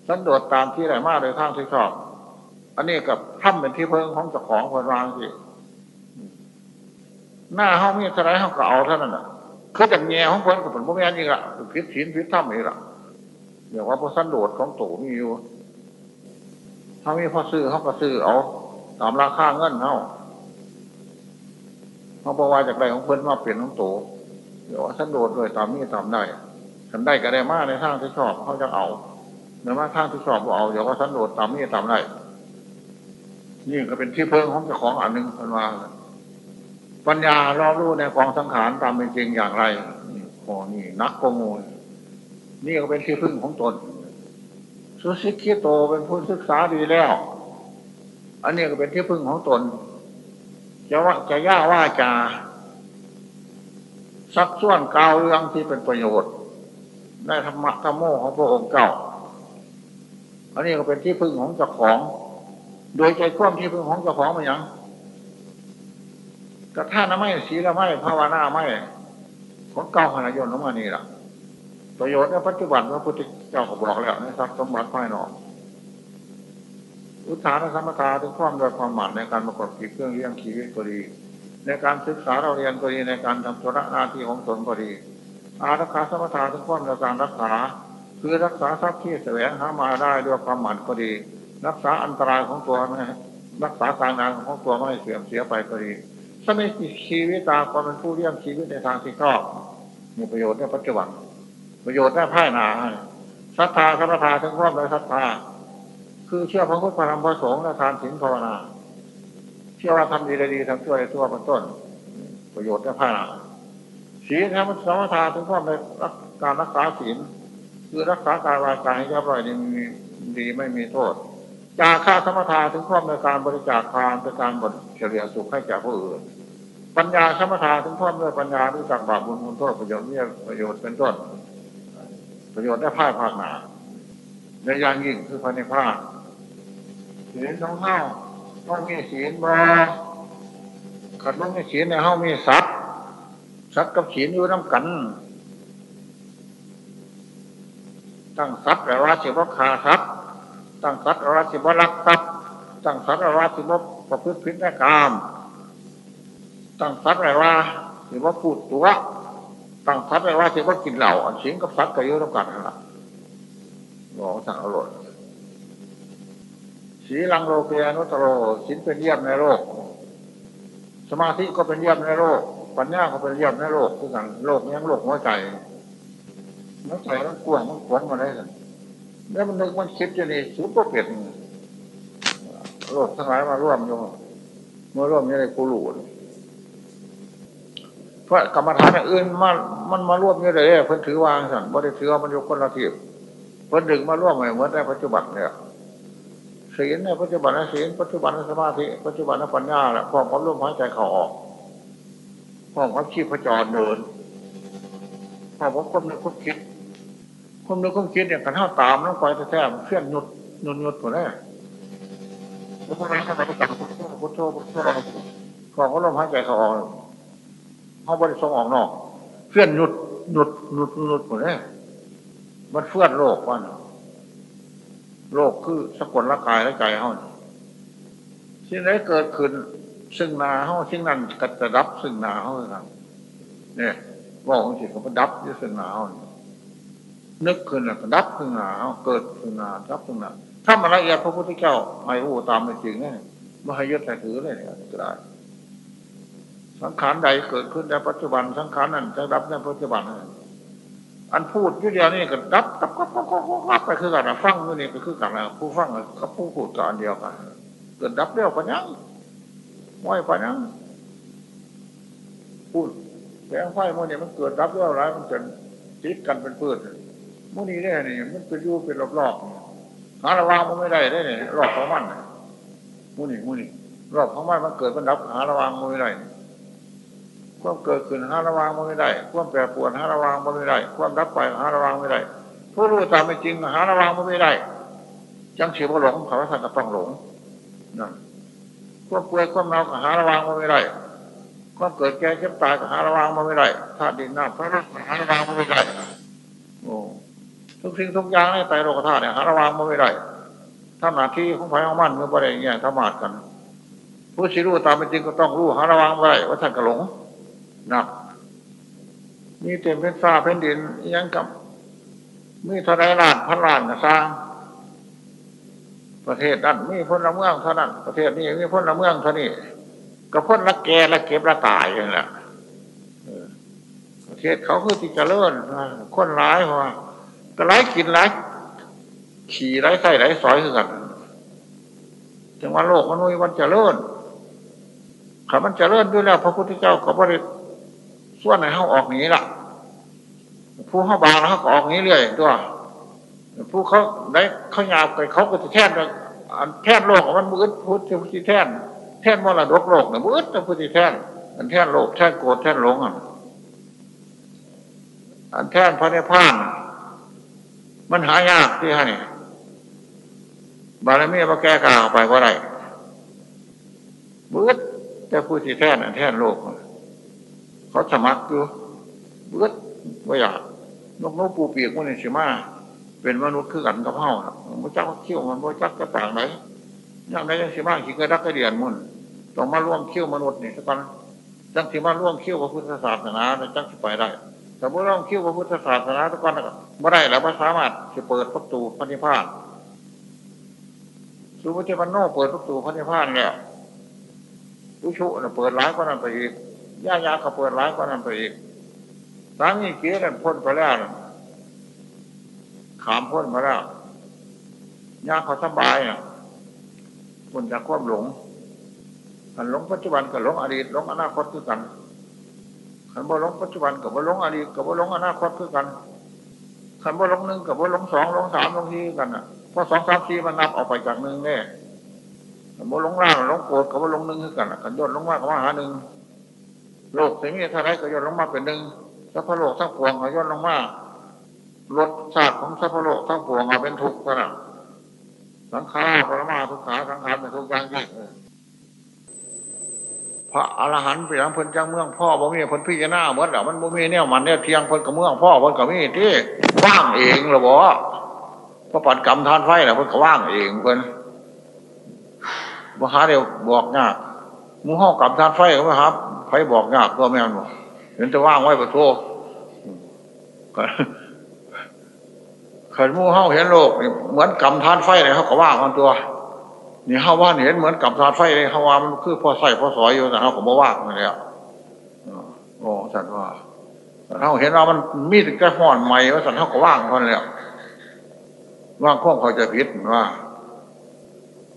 สันโดษตามที่ไหนมาโดยทางที่ชอบ อันนี้กับถ้ำเป็นที่เพึ่งของเจ้าของพระวาสิหน้าห้องมีสไลด์ห้องก็เอาเท่านั้นแหะคือจากแง่ของคนกับผลพวกนี้นี่ละพิษศีลพิษถ้ำนี่ละเดี๋ยวว่าพอสันโดดของโตมีอยู่เขามีพอซื้อเขาก็ซื้อเอาตามราคาเงินเขา เขาบอกว่าจากใดของเพิ่นมาเปลี่ยนของโตเดี๋ยวว่าสั้นโดดเลยตามนี้ตามได้ทำได้ก็ได้มากในทางที่ชอบเขาจะเอาเนื้อมาทางที่ชอบเอาเดี๋ยวว่าสั้นโดดตามนี้ตามได้นี่ก็เป็นที่เพิ่งของเจ้าของอันหนึ่งเป็นว่าปัญญารอบรู้ในกองสังขารตามเป็นจริงอย่างไรโอ้นี่นักโกโมยนี่ก็เป็นที่พึ่งของตนสุสิกิโตเป็นผู้ศึกษาดีแล้ว อันนี้ก็เป็นที่พึ่งของตน จะว่าจะย่าว่าจาซักส่วนกาวเรื่องที่เป็นประโยชน์ในธรรมะธรรมโมของพระองค์เก่าอันนี้ก็เป็นที่พึ่งของเจ้าของ โดยใจคว่ำที่พึ่งของเจ้าของมันยังกระท่านไม่สีละไม่ภาวนาไม่ของเก้าขณะยนต์ลงมานี่แหละประโยชน์ในปัจจุบันพระพุทธเจ้าก็บอกแล้วนะครับสมบัติภายนอก อุทานสมถะถึงความโดยความหมันในการประกอบกิจเครื่องเลี้ยงชีวิตก็ดี ในการศึกษาเราเรียนก็ดีในการทำธุระหน้าที่ของตนก็ดี อารักขาสมถะถึงความในการรักษา คือรักษาทรัพย์ที่แสวงหามาได้ด้วยความหมั่นก็ดี รักษาอันตรายของตัวไม่รักษาการงานของตัวไม่เสื่อมเสียไปก็ดีถ้าไม่ชีวิตตาความเป็นผู้เลี้ยงชีวิตในทางที่ชอบมีประโยชน์ในปัจจุบันประโยชน์ในภายหน้าศรัทธาสมถะถึงความในศรัทธา คือเชื่อพระพุทธพระธรรมพระสงฆ์และทานศีลภาวนาเชื่อว่าทำดีได้ดีทำชั่วได้ชั่วเป็นต้น ประโยชน์ในภายหน้าศีลธรรมสมถะถึงความในการรักษาศีลคือรักษาการวาจาให้เรียบร้อยดีมีดีไม่มีโทษจากค่าสมถะถึงความในการบริจาคทานเป็นการบริเฉลี่ยสุขให้แก่ผู้อื่น ปัญญาสมถะถึงความด้วยปัญญาด้วยจากบาปบุญคุณโทษประโยชน์เนี่ยประโยชน์เป็นต้น ประโยชน์ได้ภาคภาคหนาในอย่างยิ่งคือพันในภาค ศีลต้องห้าต้องมีศีลบ่ขัดต้องมีศีลในห้ามีสัตว์สัตว์กับศีลอยู่น้ำกัน ตั้งสัตว์แปลว่าสิบคาสัตว์ตั้งสัตว์แปลว่าสิบรักสัตว์ตั้งสัตว์แปลว่าสิบประพฤติผิดในกามตั้งสัตว์แปลว่าสิบพูดตัวตั้งสัตว์แปลว่าสิบกินเหล้าอันศีลกับสัตว์ก็อยู่น้ำกันนั่นแหละบอกสั่งอร่อย สีลังโลเกนุตโรศีลเป็นเยี่ยมในโลก สมาธิก็เป็นเยี่ยมในโลก ปัญญาก็เป็นเยี่ยมในโลกคือกันโลกนี้ยังโลกหัวใจหัวใจมันกว้างมันขวนมาได้กันแล้วมันนึกมันคิดจะนี่สุดก็เปลี่ยนโลกทั้งหลายมาร่วมอยู่เมื่อร่วมยังไงกูหลุดเพราะกรรมฐานอื่นมันมันมาร่วมยังไงเพิ่นถือวางสั่นบ่ได้ถือว่ามันยกคนละทีเพิ่นดึงมาร่วมเหมือนในปัจจุบันเนี่ย ศีลในปัจจุบันศีลปัจจุบันสมาธิปัจจุบันปัญญาแหละพร้อมความร่วมหายใจเข้าออกพร้อมควาชีพจรเดินพร้อมความนึกควบคิดควบนึกควบคิดเนี่ยกันเท่าตามน้องไปแท้ๆเคลื่อนหยุดหยุดหยุดหมดเลยแล้วพวกนั้นทำไมต้องจับพุทโธพุทโธพุทโธพร้อมความร่วมหายใจเข้าออกเขาบริสุทธิ์ออกนอกเคลื่อนหยุดหยุดหยุดหยุดหมดเลยมันเฟื่อนโลกว่า โลกคือสกุลละกายและใจเฮาสิ่งใดเกิดขึ้น ซึ่งนาเฮาสิ่งนั้นก็จะดับซึ่งนาเฮาครับเนี่ยบอกของสิเขาดับยี่ซึ่งนาเฮานึกขึ้นแล้วก็ดับซึ่งนาเฮาเกิดซึ่งนาดับซึ่งนาถ้ามันละเอียดพระพุทธเจ้าให้รู้ตามเป็นจริงเนี่ยไม่ให้ยึดแต่ถือเลยเนี่ยก็ได้สังขารใดเกิดขึ้นในปัจจุบันสังขารนั้นจะดับในปัจจุบันนั้น อันพูดยุ่เดียวนี่ก็ดับกับกับกับกับไปคือกันฟังนี่ก็คือกันนะผู้ฟังกับผู้พูดกันเดียวกันเกิดดับเดียวกันยังไม่ไปยังพูดแสงไฟมันเนี่ยมันเกิดดับเดียวไรมันจะติดกันเป็นพืชมุนีได้นี่ยมันเป็นยู่เป็นรอบๆหาระวางมันไม่ได้ได้เนี่ยรอบของมันมุนีมุนีรอบของมันมันเกิดมันดับหาระวางมันไม่ได้ ความเกิดขึ้นหาระวังมันไม่ได้ ความแปรปรวนหาระวังมันไม่ได้ ความดับไปหาระวังไม่ได้ผู้รู้ตามเป็นจริงหาระวังมันไม่ได้ จังเสียบหลงเขาท่านก็ต้องหลงนั่นความเปื่อยความเน่าหาระวังมันไม่ได้ความเกิดแก่เจ็บตายหาระวังมันไม่ได้ธาตุดินน้ำพระรักหาระวังมันไม่ได้โอ้ทุกสิ่งทุกอย่างในไตรโลกธาตุเนี่ยหาระวังมันไม่ได้ถ้าหน้าที่ของไฟของมันเมื่อปรเดี๋ยวนี้ธรรมาดกัน ผู้สิรู้ตามเป็นจริงก็ต้องรู้หาระวังไว้ว่าท่านก็หลง นับมีเต็มเป็นฟ้าเป็นดินยังกับ มีทนายล้านพันล้านนะสร้าง ประเทศนั้นมีพลเมืองเท่านั้น ประเทศนี้มีพลเมืองเท่านี้ก็พ้นละแกละเก็บละตายกันแหละประเทศเขาคือที่จเลื่อนคนร้ายเพราก็ร้ายกินร้ายขี่ร้ายไส้ร้ายสอยคือกันจังหวะโลกมันมีวันจะเลื่อนขามันจะเลื่อนด้วยแล้ว พระพุทธเจ้าก็บริ ส่วนไหนเขาออกนี้ล่ะ ผู้เขาบางแล้วเขาก็ออกนี้เรื่อยตัวผู้เขาได้เขาหยาบไปเขาก็จะแท่นแท่นโลกมันมืดพุทธพุทธิแท่นแท่นมรดกโลกเนี่ยมืดแต่พุทธิแท่นอันแท่นโลกแท่นโกรธแท่นหลงอะอันแท่นพระเนพานมันหายากที่ฮะนี่บารมีมาแก้กาไปว่าไรมืดแต่พุทธิแท่นอันแท่นโลก เขาสมัครอยู่เบื่อว่าอยากนกนกปูเปียกมันนี่สิมาเป็นมนุษย์คือกันกับเฮาพระเจ้าเขี้ยวมันพระเจ้าก็ต่างไหนยังได้ยังสิมาขี้กระดักกระเดียนมันต้องมาร่วมเขี้ยวมนุษย์นี่สักวันจังสิมาร่วมเขี้ยวพระพุทธศาสนาจังสิไปได้แต่พวกเราคิดว่าพุทธศาสนาทุกคนไม่ได้แล้วไม่สามารถจะเปิดประตูพระนิพพานสุภาพมันโนเปิดประตูพระนิพพานเนี่ยอุชุเปิดร้านก็นั่นไปอีก ย่ายาเขาเปิดร้านก็นั่นไปอีกสามีเกี้ยนั่นพ้นไปแล้วขามพ้นมาแล้วย่าเขาสบายอะคนจากความหลงกันหลงปัจจุบันกับหลงอดีตหลงอนาคตคือกันขันบ่หลงปัจจุบันกับบ่หลงอดีตกับบ่หลงอนาคตคือกันขันบ่หลงหนึ่งกับบ่หลงสองหลงสามหลงที่กันอะเพราะสองสามสี่มันนับออกไปจากหนึ่งแน่ขันบ่หลงล่างหลงโกรธกับบ่หลงหนึ่งคือกันขันย่นหลงมากกับว่าหาหนึ่ง โลกสิ่งนี้เท่าไรก็ย่นลงมาเป็นหนึ่งสัพพโลกทั้งปวงก็ย่นลงมาลดชาติของสัพพโลกทั้งปวงมาเป็นทุกข์นะสังขารปรมาทุกขาสังขารเป็นทุกอย่างยิ่งพระอรหันต์ไปทางพ้นจังเมืองพ่อบ่มีพ้นพิจารณาเหมือนแบบมันบ่มีเนี่ยมันเนี่ยเทียงพ้นกับเมืองพ่อพ้นกับมีที่ว่างเองหรอบ่พระปัดกรรมทานไฟแหละพ้นก็ว่างเองเพิ่นบ่หาเดียวบอกยามูห้องกรรมทานไฟก็ไม่ครับ ไฟบอกยากตัวแม่นบอกเห็นจะว่างไว้ประตูขันมูเฮาเห็นโลก เหมือนกำทานไฟเลยเขาก็ว่างมันตัว นี่เฮาว่าเห็นเหมือนกำทานไฟเลยเฮาว่ามันคือพอใส่พอสอยอยู่แต่เขาก็บ่ว่างเลยอะโอ้สัตว์ว่าเขาเห็นว่ามันมีแต่แค่ห่อนใหม่ว่าสัตว์เขาก็ว่างคนเลยว่างข้องเขาจะพิษว่า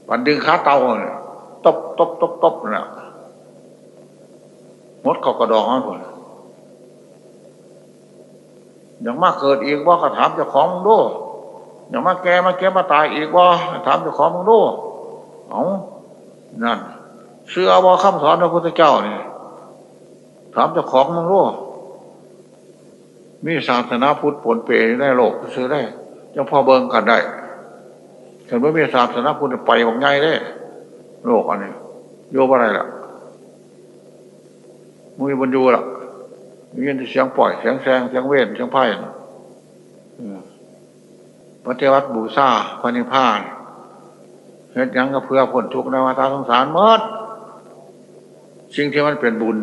ปันดึงขาเตาเนี่ยตบตบตบตบเนี่ย มดเขากระดองมันคนอย่างมากเกิดอีกว่าก็ถามเจ้าของมึงดูอย่างมากแกมาแกมาตายอีกว่าถามเจ้าของมึงดูเอานั่นเชื่อว่าคำสอนพระพุทธเจ้าเนี่ยถามเจ้าของมึงดูมีศาสนาพุทธผลเปรได้โลกซื้อได้ยังพอเบิ่งกันได้ถึงไม่มีศาสนาพุทธไปของไงได้ โลกอันนี้โยบอะไรล่ะ มึงมีบรรยูล่ะมีเสียงปล่อยเสียงแซงเสียงเวทเสียงไพ่ปฏิวัติบูชาพระนิพพานเฮ็ดยังก็เพื่อผลทุกข์ในวัฏสงสารเมื่อสิ่งที่มันเป็นบุญ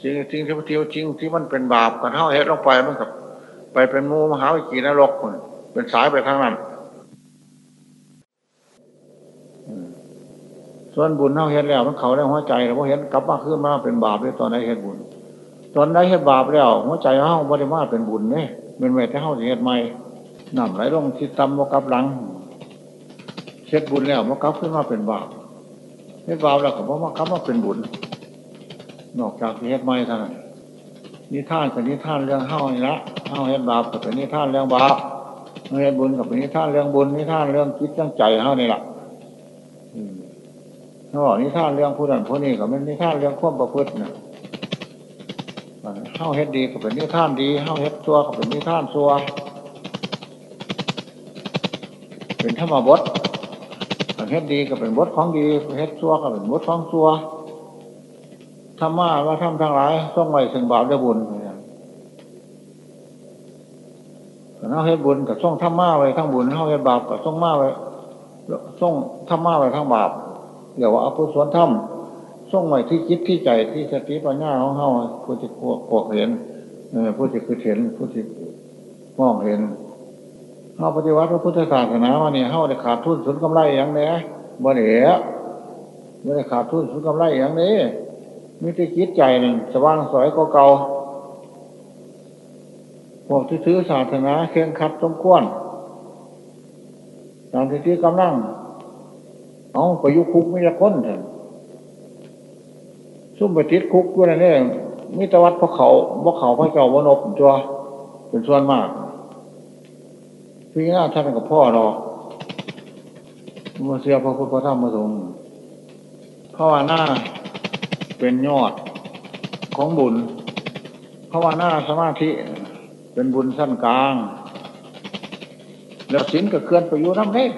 สิ่งสิ่งที่ที่จริงที่มันเป็นบาปกันเท่าเฮ็ดลงไปมันกับไปเป็นมูมหาวิกีนรกคนเป็นสายไปทางนั้น ส่วนบุญเท่าเฮ็ดแล้วมันเขาได้หัวใจแล้วพอเห็นกลับมาขึ้นมาเป็นบาปด้วยตอนไหนเฮ็ดบุญ ตอนไหนเฮ็ดบาปแล้ว หัวใจเฮาบริมาเป็นบุญเนี่ยเป็นเวทเฮาเฮ็ดใหม่นำไหลลงที่ตำมกับหลังเฮ็ดบุญแล้วมันกลับขึ้นมาเป็นบาปเฮ็ดบาปแล้วก็บ่มากลับมาเป็นบุญ นอกจากเฮ็ดใหม่เท่านั้นนิทานกับนิทานเรื่องเฮานี่ละเฮาเฮ็ดบาปกับเป็นนิทานเรื่องบาปเฮ็ดบุญกับเป็นนิทานเรื่องบุญนิทานเรื่องคิดเรื่องใจเฮานี่ละเขาบอกนิทานเรื่องผู้นั้นผู้นี้ก็เป็นนิทานเรื่องควบประพฤตินะเฮ้าเฮ็ดดีก็เป็นนิทานดีเฮ้าเฮ็ดซัวก็เป็นนิทานซัวเป็นธรรมบทเฮ็ดดีก็เป็นบทของดีเฮ็ดซัวก็เป็นบทของซัวธรรมะว่าทำทั้งหลายต้องไว้ถึงบาปได้บุญเฮาเฮ็ดบุญกับส่งธรรมะไว้ทั้งบุญเฮาเฮ็ดบาปกับส่งมาไว้ส่งธรรมะไว้ทั้งบาป เดี๋ยวว่าอาผู้สวนถ้ำส่งไว้ที่คิดที่ใจที่สติปัญญาของเฮาผู้ที่กวกเห็นผู้ที่คือเห็นผู้ที่มองเห็นเฮาปฏิวัติพระพุทธศาสนาวันนี้เฮาได้ขาดทุนสุนกำไรอย่างนี้บ่เหนียไม่ได้ขาดทุนสุนกำไรอย่างนี้มีที่คิดใจหนึ่งสว่างสวยก็เก่าพวกที่ซื้อศาสนาเคียงคัดสมควรตามที่ที่กำลัง เอาไปยุคุกไม่ละคนเถอะซุ่มไปติดคุกด้วยนะเนี่ยมิตรวัดพระเขาพระเขาพระเจ้าวนบตัวเป็นส่วนมากพี่น้าท่านกับพ่อเรอมาเสียพระพุทธพระธรรมพระสงฆ์ภาวนาเป็นยอดของบุญภาวนาสมาธิ เป็นบุญสั้นกลาง แล้วศีลก็เคลื่อนไปอยู่น้ำเล็ก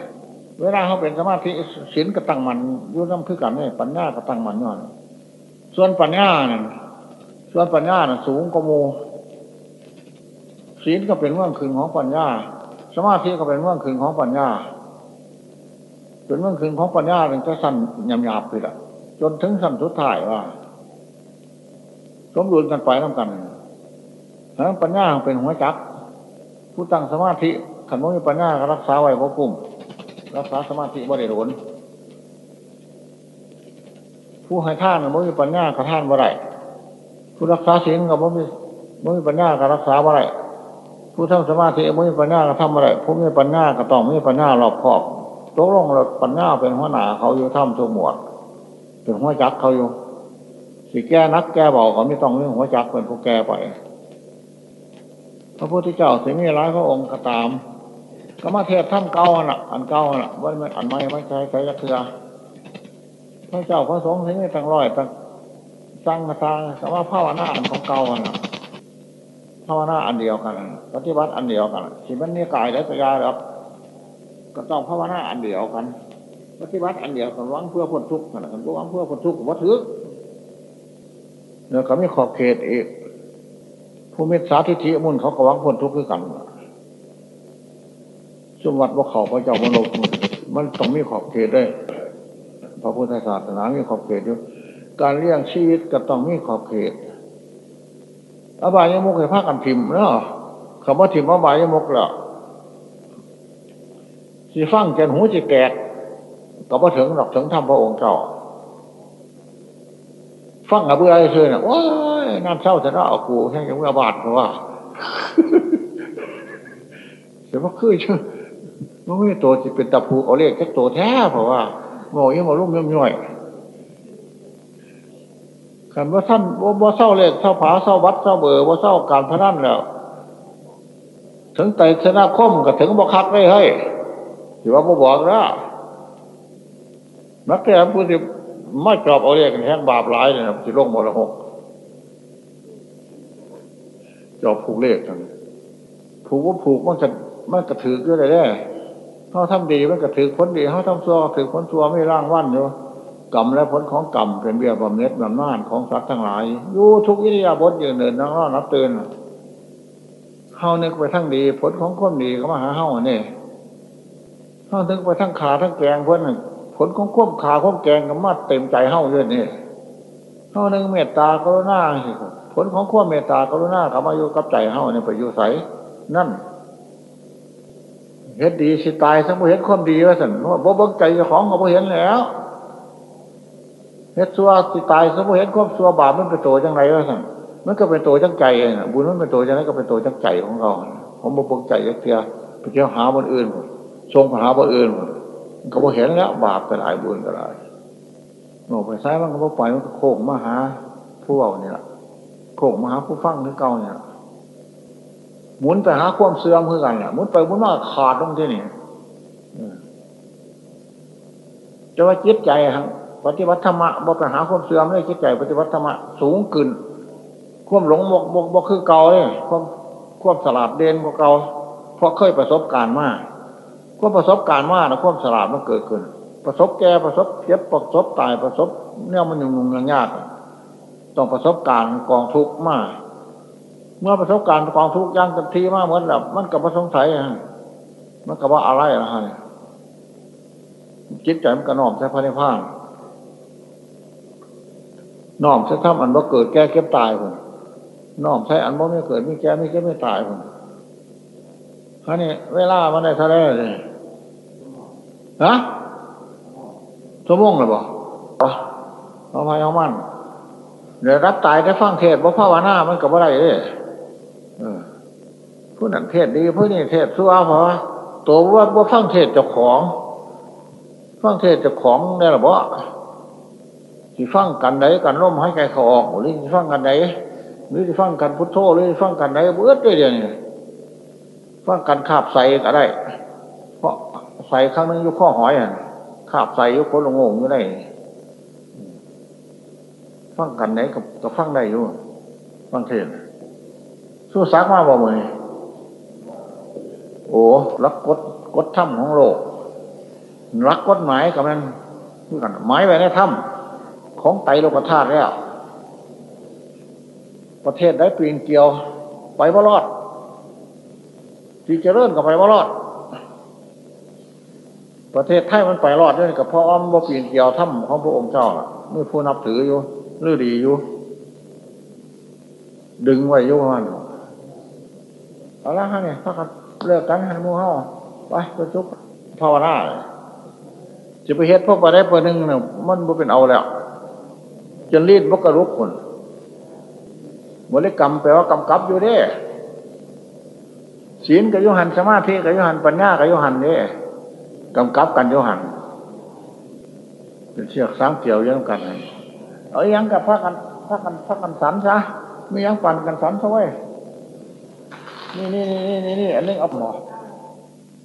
เวลาเขาเป็นสมาธิศีลก็ตั้งมันยุ่น้ำคือกันนี่ปัญญาก็ตั้งมันย้อนส่วนปัญญาเนี่ยส่วนปัญญาน่ะสูงกว่าโมศีลก็เป็นเมื่องคืนของปัญญา สมาธิก็เป็นเมื่องคืนของปัญญา เป็นเมื่องคืนของปัญญาเป็นจะสั้นยำหยาบไปละจนถึงสั้นสุดท้ายว่าสมดุลกันไปน้ำกันทั้งปัญญาเป็นหัวจักผู้ตั้งสมาธิขันว่ามีปัญญาก็รักษาไว้บ่กุ้ม รักษาสมาธิบ่ได้หลนผู้ให้ท่านมันมีปัญญาก็ท่านบ่ได้ผู้รักษาศีลกับมีบ่มีปัญญาก็รักษาบ่ได้ผู้ทำสมาธิบ่มีปัญญาก็ทำบ่ได้ผู้มีปัญญาก็ต้องมีปัญญารอบคอบตกลงแล้วปัญญาเป็นหัวหน้าเขาอยู่ถ้ำทุกหมวดเป็นหัวจักเขาอยู่สิแก้นักแก้เบาเขาไม่ต้องเรื่องหัวจักเป็นผู้แก้ไปพระพุทธเจ้าสิมีร้ายพระองค์ก็ตาม ก็มาเทศท่านเก่าน่ะ อันเก่าน่ะว่ามันอันไม่ไม่ใช่ใช้ยักเถือพระเจ้าพระสงฆ์สิมีตั้งร้อยตั้งสร้างมาสร้างสมาภาวนาอันของเก่าน่ะภาวนาอันเดียวกัน ปฏิบัติอันเดียวกันสิมันนี่กายและสยาครับก็ต้องภาวนาอันเดียวกัน ปฏิบัติอันเดียวกันวังเพื่อพ้นทุกข์กันก็วังเพื่อพ้นทุกข์วัตถุเนี่ยก็มีขอบเขตอีกผู้มิตรสาธิธิมุ่นเขาก็วังพ้นทุกข์คือกัน สมวัดว่าเขาพระเจ้ามโนมันต้องมีขอบเขตได้พระพุทธศาสนามีขอบเขตอยู่การเลี้ยงชีวิตก็ต้องมีขอบเขตอบายยมุกให้ภาคกันพิมพ์เนาะคำว่าพิมอบายยมุกแล้วสีฟังจนหูจิแตกก็บ่ถึงหรอกถึงทำพระองค์เจ้าฟังกับเบื่อไอ้เธอเนี่ยโอ้ยน้ำเศร้าจะน่าเอากูแค่ยังเมื่อบาดเพราะว่าเสียว่าคือชื่อ มันไม่ตัวที่เป็นตะปูเอาเลขแค่ตัวแท้เพราะว่าโง่ยังมาลุ่มย่อยขันว่าท่านว่าเศร้าเลขเศร้าผาเศร้าวัดเศร้าเบอร์ว่าเศร้าการพนันแล้ว ถึงไต่ชนะคมก็ถึงบกคักได้เฮ้ยถือว่าบ่บอกแล้วนักแก่ผู้ที่ไม่จอบเอาเรียกแห้งบาปหลายเนี่ยจะลงมรหกจอบผูกเลขกันผูกว่าผูกมันจะมันกระถือก็ได้แน่ เขาทำดีมันกระถือผลดีเขาทำซัวถือผลซัวไม่ร่างวันอยู่กรรมและผลของกรรมเป็นเบี้ยบำเหน็จบำนาญของสัตว์ทั้งหลายอยู่ทุกอิริยาบถยืนเดินนั่งรอนับตื่นเฮานึกไปทั้งดี ผลของคนดีก็มาหาเฮาเนี่ยเฮานึกไปทั้งขาทั้งแกงเพื่อนผลของควบขาควบแกงก็มาเต็มใจเฮาเยอะนี่เฮานึงเมตตากรุณาผลของควบเมตตากรุณาก็มาอยู่กับใจเฮาเนี่ยไปอยู่ใสนั่น เห็นดีสิตายสมมติเห็นความดีว่าสันว่าบ่บังใจเจ้าของก็บ่เห็นแล้วเห็ดซัวสิตายสมมติเห็นความซัวบาปมันเป็นตัวจังไรว่าสันมันก็เป็นตัวจังใจนะบุญมันเป็นตัวจังไรก็เป็นตัวจังใจของเราผมบ่บังใจเทียไปเที่ยวหาบนอื่นทรงหาบนอื่นก็บ่เห็นแล้ว บาปก็หลายบุญก็หลายโง่ไปซ้ายมันก็บ่ปล่อยมันก็โค้งมาหาผู้เอาเนี่ยโค้งมาหาผู้ฟังที่เก่าเนี่ย หมุนไปหาความเสื่อมเพื่อกันเนี่ยหมุนไปหมุนมาขาดตรงที่นี่จะว่าจิตใจครับปฏิวัติธรรมะบ่ไปหาความเสื่อมเลยจิตใจ ปฏิวัติธรรมะสูงขึ้นความหลงบกบกบกคือเก่าเลยความความสลัดเด่นกว่าเก่าเพราะเคยประสบการณ์มากความประสบการณ์มากนะความสลัดมันเกิดขึ้น ประสบแก่ประสบเจ็บประสบตายประสบเนี่ยมันยุ่งยุ่งยากต้องประสบการณ์กองทุกข์มาก เมื่อประสบการณ์กองทุกย่างกันทีมากเหมือนแบบมันกับประสงสัยมันกับว่าอะไรนะฮะจิตใจมันกระนอมใช้พระนิพพานน้อมใช้ทำอันว่าเกิดแก่เก็บตายคนน้อมใช้อันว่าไม่เกิดไม่แก่ไม่เก็บไม่ตายคนฮะนี่เวลามันได้เท่าไรเลยฮะสมองหรือเปล่าเอาพายเอามันเดี๋ยวรับตายได้ฟังเทศว่าภาวนามันกับอะไรเลย ผู้นั้นเทศดีผู้นี้เทศสู้เอาพราะตัวว่าว่าฟังเทศเจ้าของฟังเทศเจ้าของได้หรือเปล่าที่ฟังกันไหนกันร่มให้ใจเขาออกหรือที่ฟังกันไหนหรือที่ฟังกันพุทโธหรือฟังกันไหนเบื่อด้เดียวนี่ฟังกันขาบใส่ก็ได้ เพราะใส่ครั้งนึงยุข้อหอยอะขาบใส่ยุคคนลงงอยู่ได้ฟังกันไหนกับกับฟังได้อยู่ฟังเทศสู้ซักมาบ่เมือ โอ้รักกดกดถ้ำของโลก รักกฎหมายกับมันคือกันหมายไว้ในถ้ำของไตโลกธาตุแล้ว ประเทศได้ปีนเกี่ยวไปบ่รอดที่จริ่มกับไปบ่รอด ประเทศไทยมันไปรอดด้วยกับพ่ออ้อมบ่าปีนเกี่ยวถ้ำของพระองค์เจ้าล่ะเมื่อผู้นับถืออยู่หรือดีอยู่ดึงไว้ยุ่มันเอาละฮะเนี่ยพักกัน เลิกกันหันมูเฮาไปไปจุกภาวนาจะไปเฮ็ดพวกปได้ปลาหนึ่งเนี่ยมันบ่เป็นเอาแล้ว จนรีดบกระลุกคนบริกรรมแปลว่ากำกับอยู่เด้ศีลกับยุหันสมาธิกับยุหันปัญญากับยุหันเด้กำกับกันยุหันเป็นเชือกสามเกี่ยวยังกันเลยเอายังกับพักกันพักกันพักกันสันซะไม่ยังปั่นกันสันซะเว้ย นี่นี่นี่นี่นี่อันนึงเอาหมอ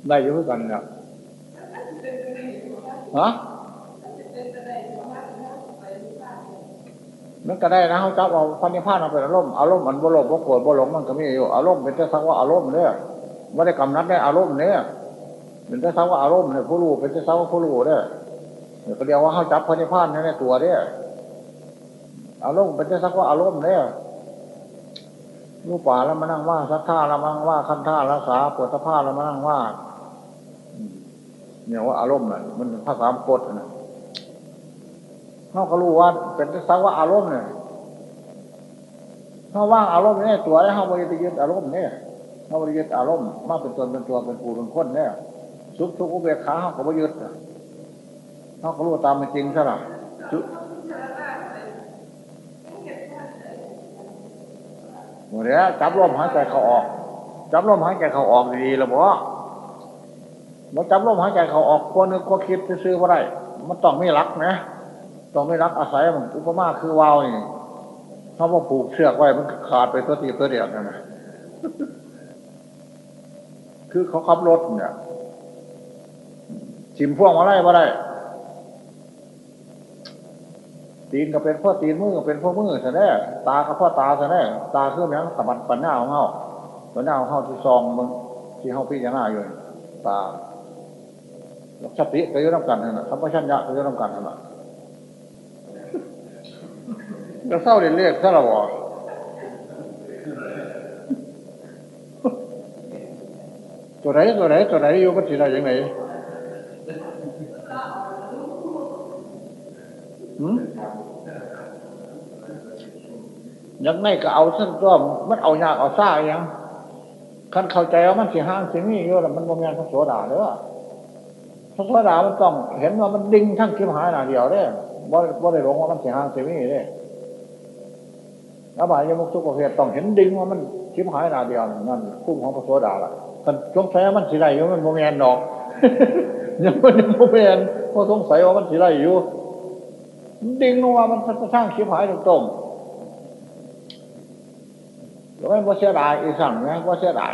ได้อยู่ด้วยกันเนี่ยฮะมันก็ได้นะเขาจับเอาพันธิพานเอาเป็นอารมณ์อารมณ์มันบ่หลบบ่โกรธบ่หลงมันก็มีอยู่อารมณ์เป็นแต่สักว่าอารมณ์เนี่ยไม่ได้กำนัดได้อารมณ์เนี่ยเป็นแต่สักว่าอารมณ์เนี่ยผู้รู้เป็นแต่สักว่าผู้รู้เนี่ยเขาเรียกว่าเขาจับพันธิพานในตัวเนี่ยอารมณ์เป็นแต่สักว่าอารมณ์เนี่ย รูปป่าแล้วมานั่งว่าสักท่าแล้วมานั่งว่าคันท่ารักษาปวดสะพาแล้วมานั่งว่าเนี่ยว่าอารมณ์น่ะมันภาษามกฎนะเขาก็รู้ว่าเป็นสักว่าอารมณ์เนี่ยเขาว่างอารมณ์เนี่ยตัวแล้วเขาบริยึดอารมณ์เนี่ยเขาบริยึดอารมณ์มาเป็นตนเป็นตัวเป็นปูเป็นคนเนี่ยสุขทุกข์อุเบกขาเขาก็บริยึดเขาก็รู้ตามเป็นจริงซะหน่อย หมดแล้วจับลมหายใจเขาออก จับลมหายใจเขาออกดีๆแล้วบอกมันจับลมหายใจเขาออกคนนึงก็คิดซื้อว่าไรมันต้องไม่รักนะต้องไม่รักอาศัยมันอุปมาคือวาวนี่เขาบอกผูกเชือกไว้มันขาดไปตัวตีตัวเดียวนั่นนะคือเขาขับรถเนี่ยชิมพ่วงมาไล่มาได้ ตีนก็เป็นพ่อตีนมือก็เป็นพ่อมือซะแน่ตาก็พ่อตาซะแน่ตาคืออย่างตะบันปัญญาของเขาปัญญาของเขาที่ซองมึงที่เขาพิจารณาอยู่ตาสติก็ยุ่งกันนั่นแหละสัมปชัญญะก็ยุ่งกันนั่นแหละเราเศร้าเรียนเรียกซะละวะตัวไหนตัวไหนตัวไหนอยู่มันสิได้ยังไงหืม ยังไงก็เอาสั้นตัวมันเอายากเอาซ่าอย่างคันเข้าใจว่ามันสิห้างสิมีอยู่แล้วมันบ่มีพระโสดาเด้อพระโสดามันต้องเห็นว่ามันดิ่งทั้งคิมหายหนาเดียวเด้บ่บ่ได้หลงว่ามันสิห้างสิมีเด้อบายยมุกทุกประเภทต้องเห็นดิ่งว่ามันคิมหายหนาเดียวนั่นคุ้มของพระโสดาล่ะคันสงสัยว่ามันสิได้อยู่มันบ่มีอันดอกยังมันยังบ่มีอันเพราะสงสัยว่ามันสิได้อยู่ ดิ่งว่ามันจะสร้างคิมหายตรงๆแล้วไม่ว่าเสียดายอีสั่งนะว่าเสียดาย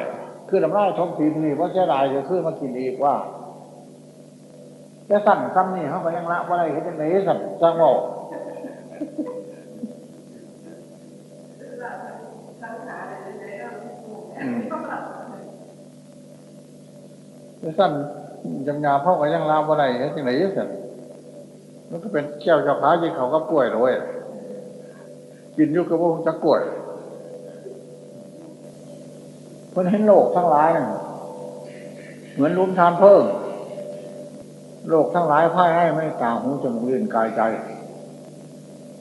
คือลำไรท้องถิ่นนี่ว่าเสียดายจะขึ้นมากินอีกว่าแต่สั่งซ้ำนี่เขาก็ยังละว่าอะไรเห็นไหนสั่งสั่งบอกแต่สั่นยังยาพ่อก็ยังละว่าอะไรเห็นไหนสั่ง มันก็เป็นแก้วเจ้าขาที่เขาก็ป่วยเลยกินยุกกระพุ้งจะกล้วยคนเห็นโลกทั้งหลายเหมือนลุ้มทานเพิ่มโลกทั้งหลายพ่ายให้ไม่ตาหูจมูกลิ้นกายใจ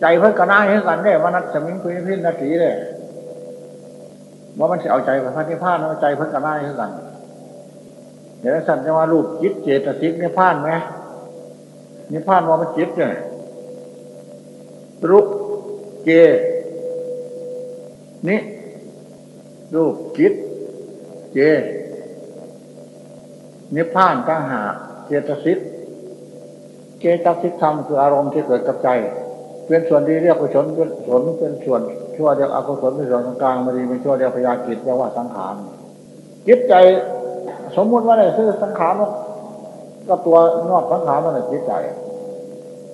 ใจเพิ่นกระน้าให้กันได้มานัดสมิงคุยพินนาทีเลยว่ามันจะเอาใจไปพระนิพพานเอาใจเพิ่นกระน้าให้กันเดี๋ยวสันจะมาลูกจิตเจตสิกนิพพานไหม นิพพานว่ามันจิตเนี่ยรุกเกนี่รูปจิตเจนิพพานตั้งหาเจตสิกเจตสิกธรรมคืออารมณ์ที่เกิดกับใจ เป็นส่วนที่เรียกกุศลเป็นส่วนเป็นส่วนชั่วเรียกอกุศลเป็นส่วนกลางมาดีเป็นชั่วเรียกพยากิจเรียกว่าสังขารจิตใจ สมมุติว่าอะไรซื้อสังขาร ก็ตัวนอกสังขารนั่นแหละจิตใจ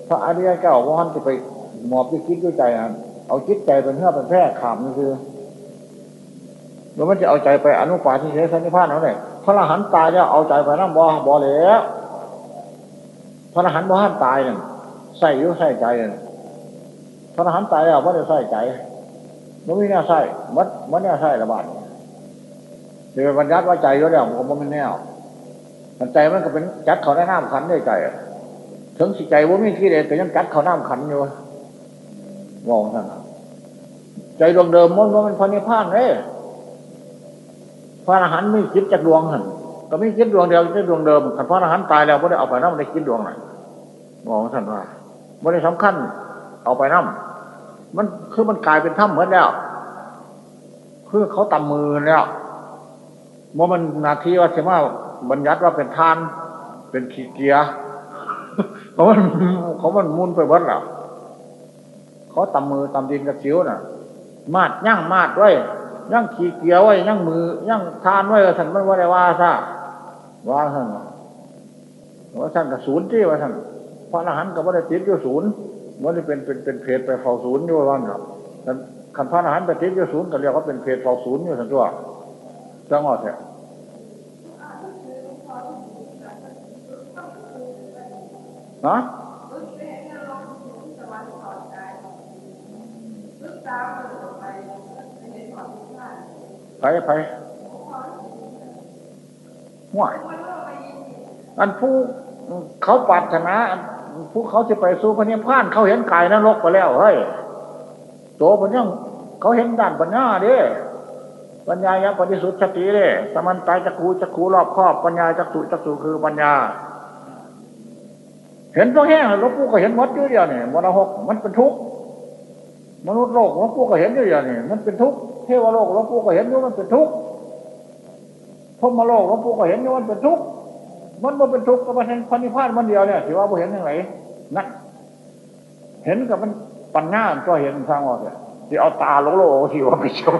พระอริยเจ้าว่าท่านจะไปหมอบด้วยคิดด้วยใจอะเอาจิตใจเป็นเพื่อเป็นแพร่ขามนี่คือแล้วมันจะเอาใจไปอนุปาทิเสสนิพานเอาเนี่ยพระอรหันต์ตายจะเอาใจไปนั่งบ่บ่แล้วพระอรหันต์บ่หันตายเนี่ยใส่ยุ่ใส่ใจเนี่ยพระอรหันต์ตายแล้วว่าจะใส่ใจมันไม่น่าใส่มัดมันน่าใส่ระบาดเดี๋ยวบรรยัติว่าใจอยู่แล้วผมก็ไม่แน่ มันใจมันก็เป็นจัดเขาได้น้ำขันด้วยใจถึงสิใจว่าไม่คิดเลยแต่ยังจัดเขาน้ำขันอยู่มองท่านใจดวงเดิมมันว่ามันพระนิพานเลยพระอรหันต์ไม่คิดจากดวงหันก็ไม่คิดดวงเดียวคิดดวงเดิมขันพระอรหันต์ตายแล้วไม่ได้เอาไปน้ำไม่ได้คิดดวงไหนบอกท่านว่าไม่ได้สำคัญ เอาไปน้ำมันคือมันกลายเป็นถ้ำเหมือนแล้วคือเขาตำมือแล้วว่ามันนาทีว่าใช่ไหม บัญญัติว่าเป็นทาน เป็นขี้เกียร์เขามันเขามันมุนไปวัดแล้วเขาตำมือตำดินกับสิวน่ะ มาดย่างมาดไว้ย่างขี้เกียร์ไว้ย่างมือย่างทานไว้ท่านมันว่าได้ว่าซะว่าท่านว่าท่านกับศูนย์ที่ว่าท่านพระอรหันต์กับว่าได้ติดอยู่ศูนย์ว่าได้เป็นเป็นเป็นเพจไปเฝ้าศูนย์อยู่ว่าท่านครับขันพระอรหันต์ไปติดอยู่ศูนย์ก็เรียกว่าเป็นเพจเฝ้าศูนย์อยู่ท่านตัวจังหวะ ฮะไปไปห่วยอันผู้เขาปรารถนาผู้เขาจะไปสู่พระนิพพานเขาเห็นกายนรกไปแล้วเฮ้ยโตปัญญาเขาเห็นด้านปัญญาเด้ปัญญายะปฏิสุทธิสติเด้สมันตายจักขูจักขูรอบครอบปัญญาจักสุจักสุคือปัญญา เห็นตัวแห้งหลวงปู่ก็เห็นวัดอยู่เดียวนี่มรหกมันเป็นทุกข์มนุษย์โลกหลวงปู่ก็เห็นอยู่เดียวนี่มันเป็นทุกข์เทวโลกหลวงปู่ก็เห็นอยู่มันเป็นทุกข์พมโลกหลวงปู่ก็เห็นอยู่มันเป็นทุกข์มันมันเป็นทุกข์ก็มันพันิพานมันเดียวเนี่ยถือว่าบ่เห็นยังไงนั่นเห็นกับมันปัญญาก็เห็นทางออกเนี่ยที่เอาตาโลโลที่ว่าไปเชี่ยว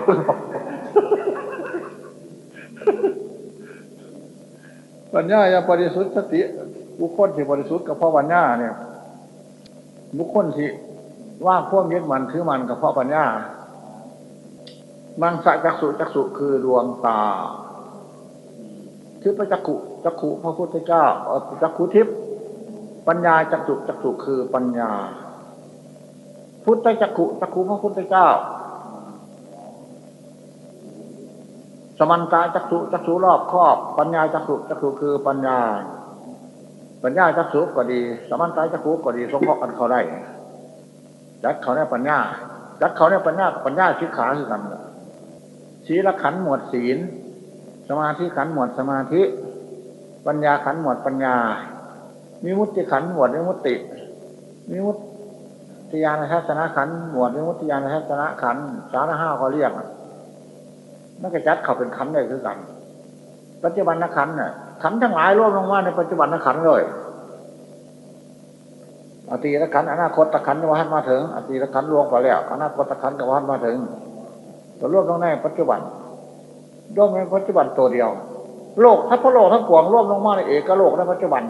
ปัญญาอย่าบริสุทธิ์สติ บุคคลที่บริสุทธิ์กับพ่อปัญญาเนี่ยบุคคลที่ว่าพวกยึดมันถือมันกับพ่อปัญญามังสะจักสุจักสุคือดวงตาคือพระจักขุจักขุพระพุทธเจ้าจักขุทิพย์ปัญญาจักสุจักสุคือปัญญา พุทธจักขุจักขุพระพุทธเจ้า สมันตาจักสุจักสุรอบครอบ ปัญญาจักสุจักสุคือปัญญา ปัญญาจักสุก็ดี สมันตาจักขุก็ดีสมพกันเขาได้จัดเขาเนี่ยปัญญาจัดเขาเนี่ยปัญญาปัญญาชิขาคือกันศีลขันหมวดศีล สมาธิขันหมวดสมาธิ ปัญญาขันหมวดปัญญามีมุติขันหมวดวิมุติมีมุติยานทัศนขันหมวดวิมุติยานทัศนขันสารห้าเขาเรียกนั่นก็จัดเขาเป็นขันได้คือกัน ปัจจุบันนขันน่ะ ขันทั้งหลายร่วมลงมาในปัจจุบันนขันเลยอตีตะขันอนาคตตะขันก็วันมาถึงอตีตะขันลวงไปแล้วอนาคตตะขันก็วันมาถึงตัวรวมลงในปัจจุบันรวมในปัจจุบันตัวเดียว โลกทั้งพระโลกทั้งปวงร่วมลงมาในเอกโลกในปัจจุบัน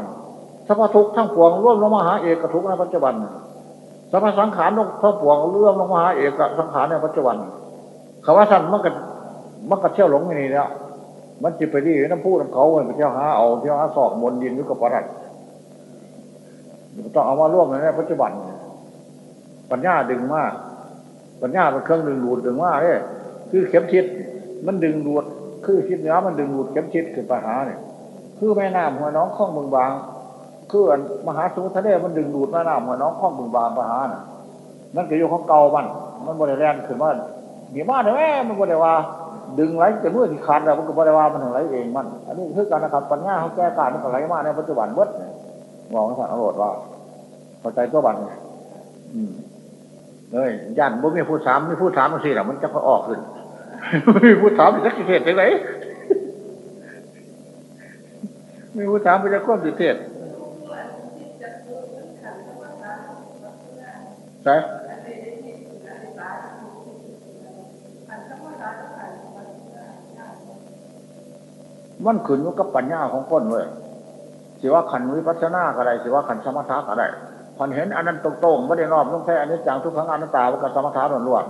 สัพพทุกทั้งปวงร่วมลงมาหาเอกทุกในปัจจุบันสัพพสังขารทั้งปวงร่วมลงมาหาเอกสังขารในปัจจุบันคำว่าท่านมันก็มันก็เที่ยวหลงอย่างนี้แล้ว มันจิตไปดีน้ำพูดน้ำเขาไปเที่ยวหาเอาเที่ยวหาสอกมนดินยุกับปรัดต้องเอามาร่วมในปัจจุบัน ปัญญาดึงมาก ปัญญาเป็นเครื่องดึงดูดดึงมากเนี่ยคือเข็มทิศมันดึงดูดคือทิศเหนือมันดึงดูดเข็มทิศคือปัญหาเนี่ยคือแม่น้ำหัวน้องข้องบึงบางคือมหาสมุทรทะเลมันดึงดูดแม่น้ำหัวน้องข้องบึงบางปัญหาน่ะนั่นก็อยู่ของเก่ามันมันบริแรงขึ้นว่ามีมากเลยแม่มันบริว่า ดึงไหลแต่เมื่อที่ขาดแล้วมันก็บริว่ามันไหลเองมัน อันนี้คือการนะครับปัญญาเขาแก้การมันก็ไหลมาในปัจจุบันเบิดมองสันอรรถว่าพอใจตัวบันอืมเลยยันบ่มีผู้สามไมีผู้สามมันสิหรอมันจะพอออกขึ้นไมีผู้สามเป็นสักกิเทศไปไหนไมีผู้สามเป็นจะก้มกิเทศใช่ มันขึ้นอยู่กับปัญญาของคนเว้ยสิว่าขันวิปัสสนาอะไรสิว่าขันสมถะอะไรพอเห็นอันนั้นตรงๆไม่ได้นอบต้องแค่อันนี้จังทุกครั้งอันัตตาว่ากับสมถะล้วน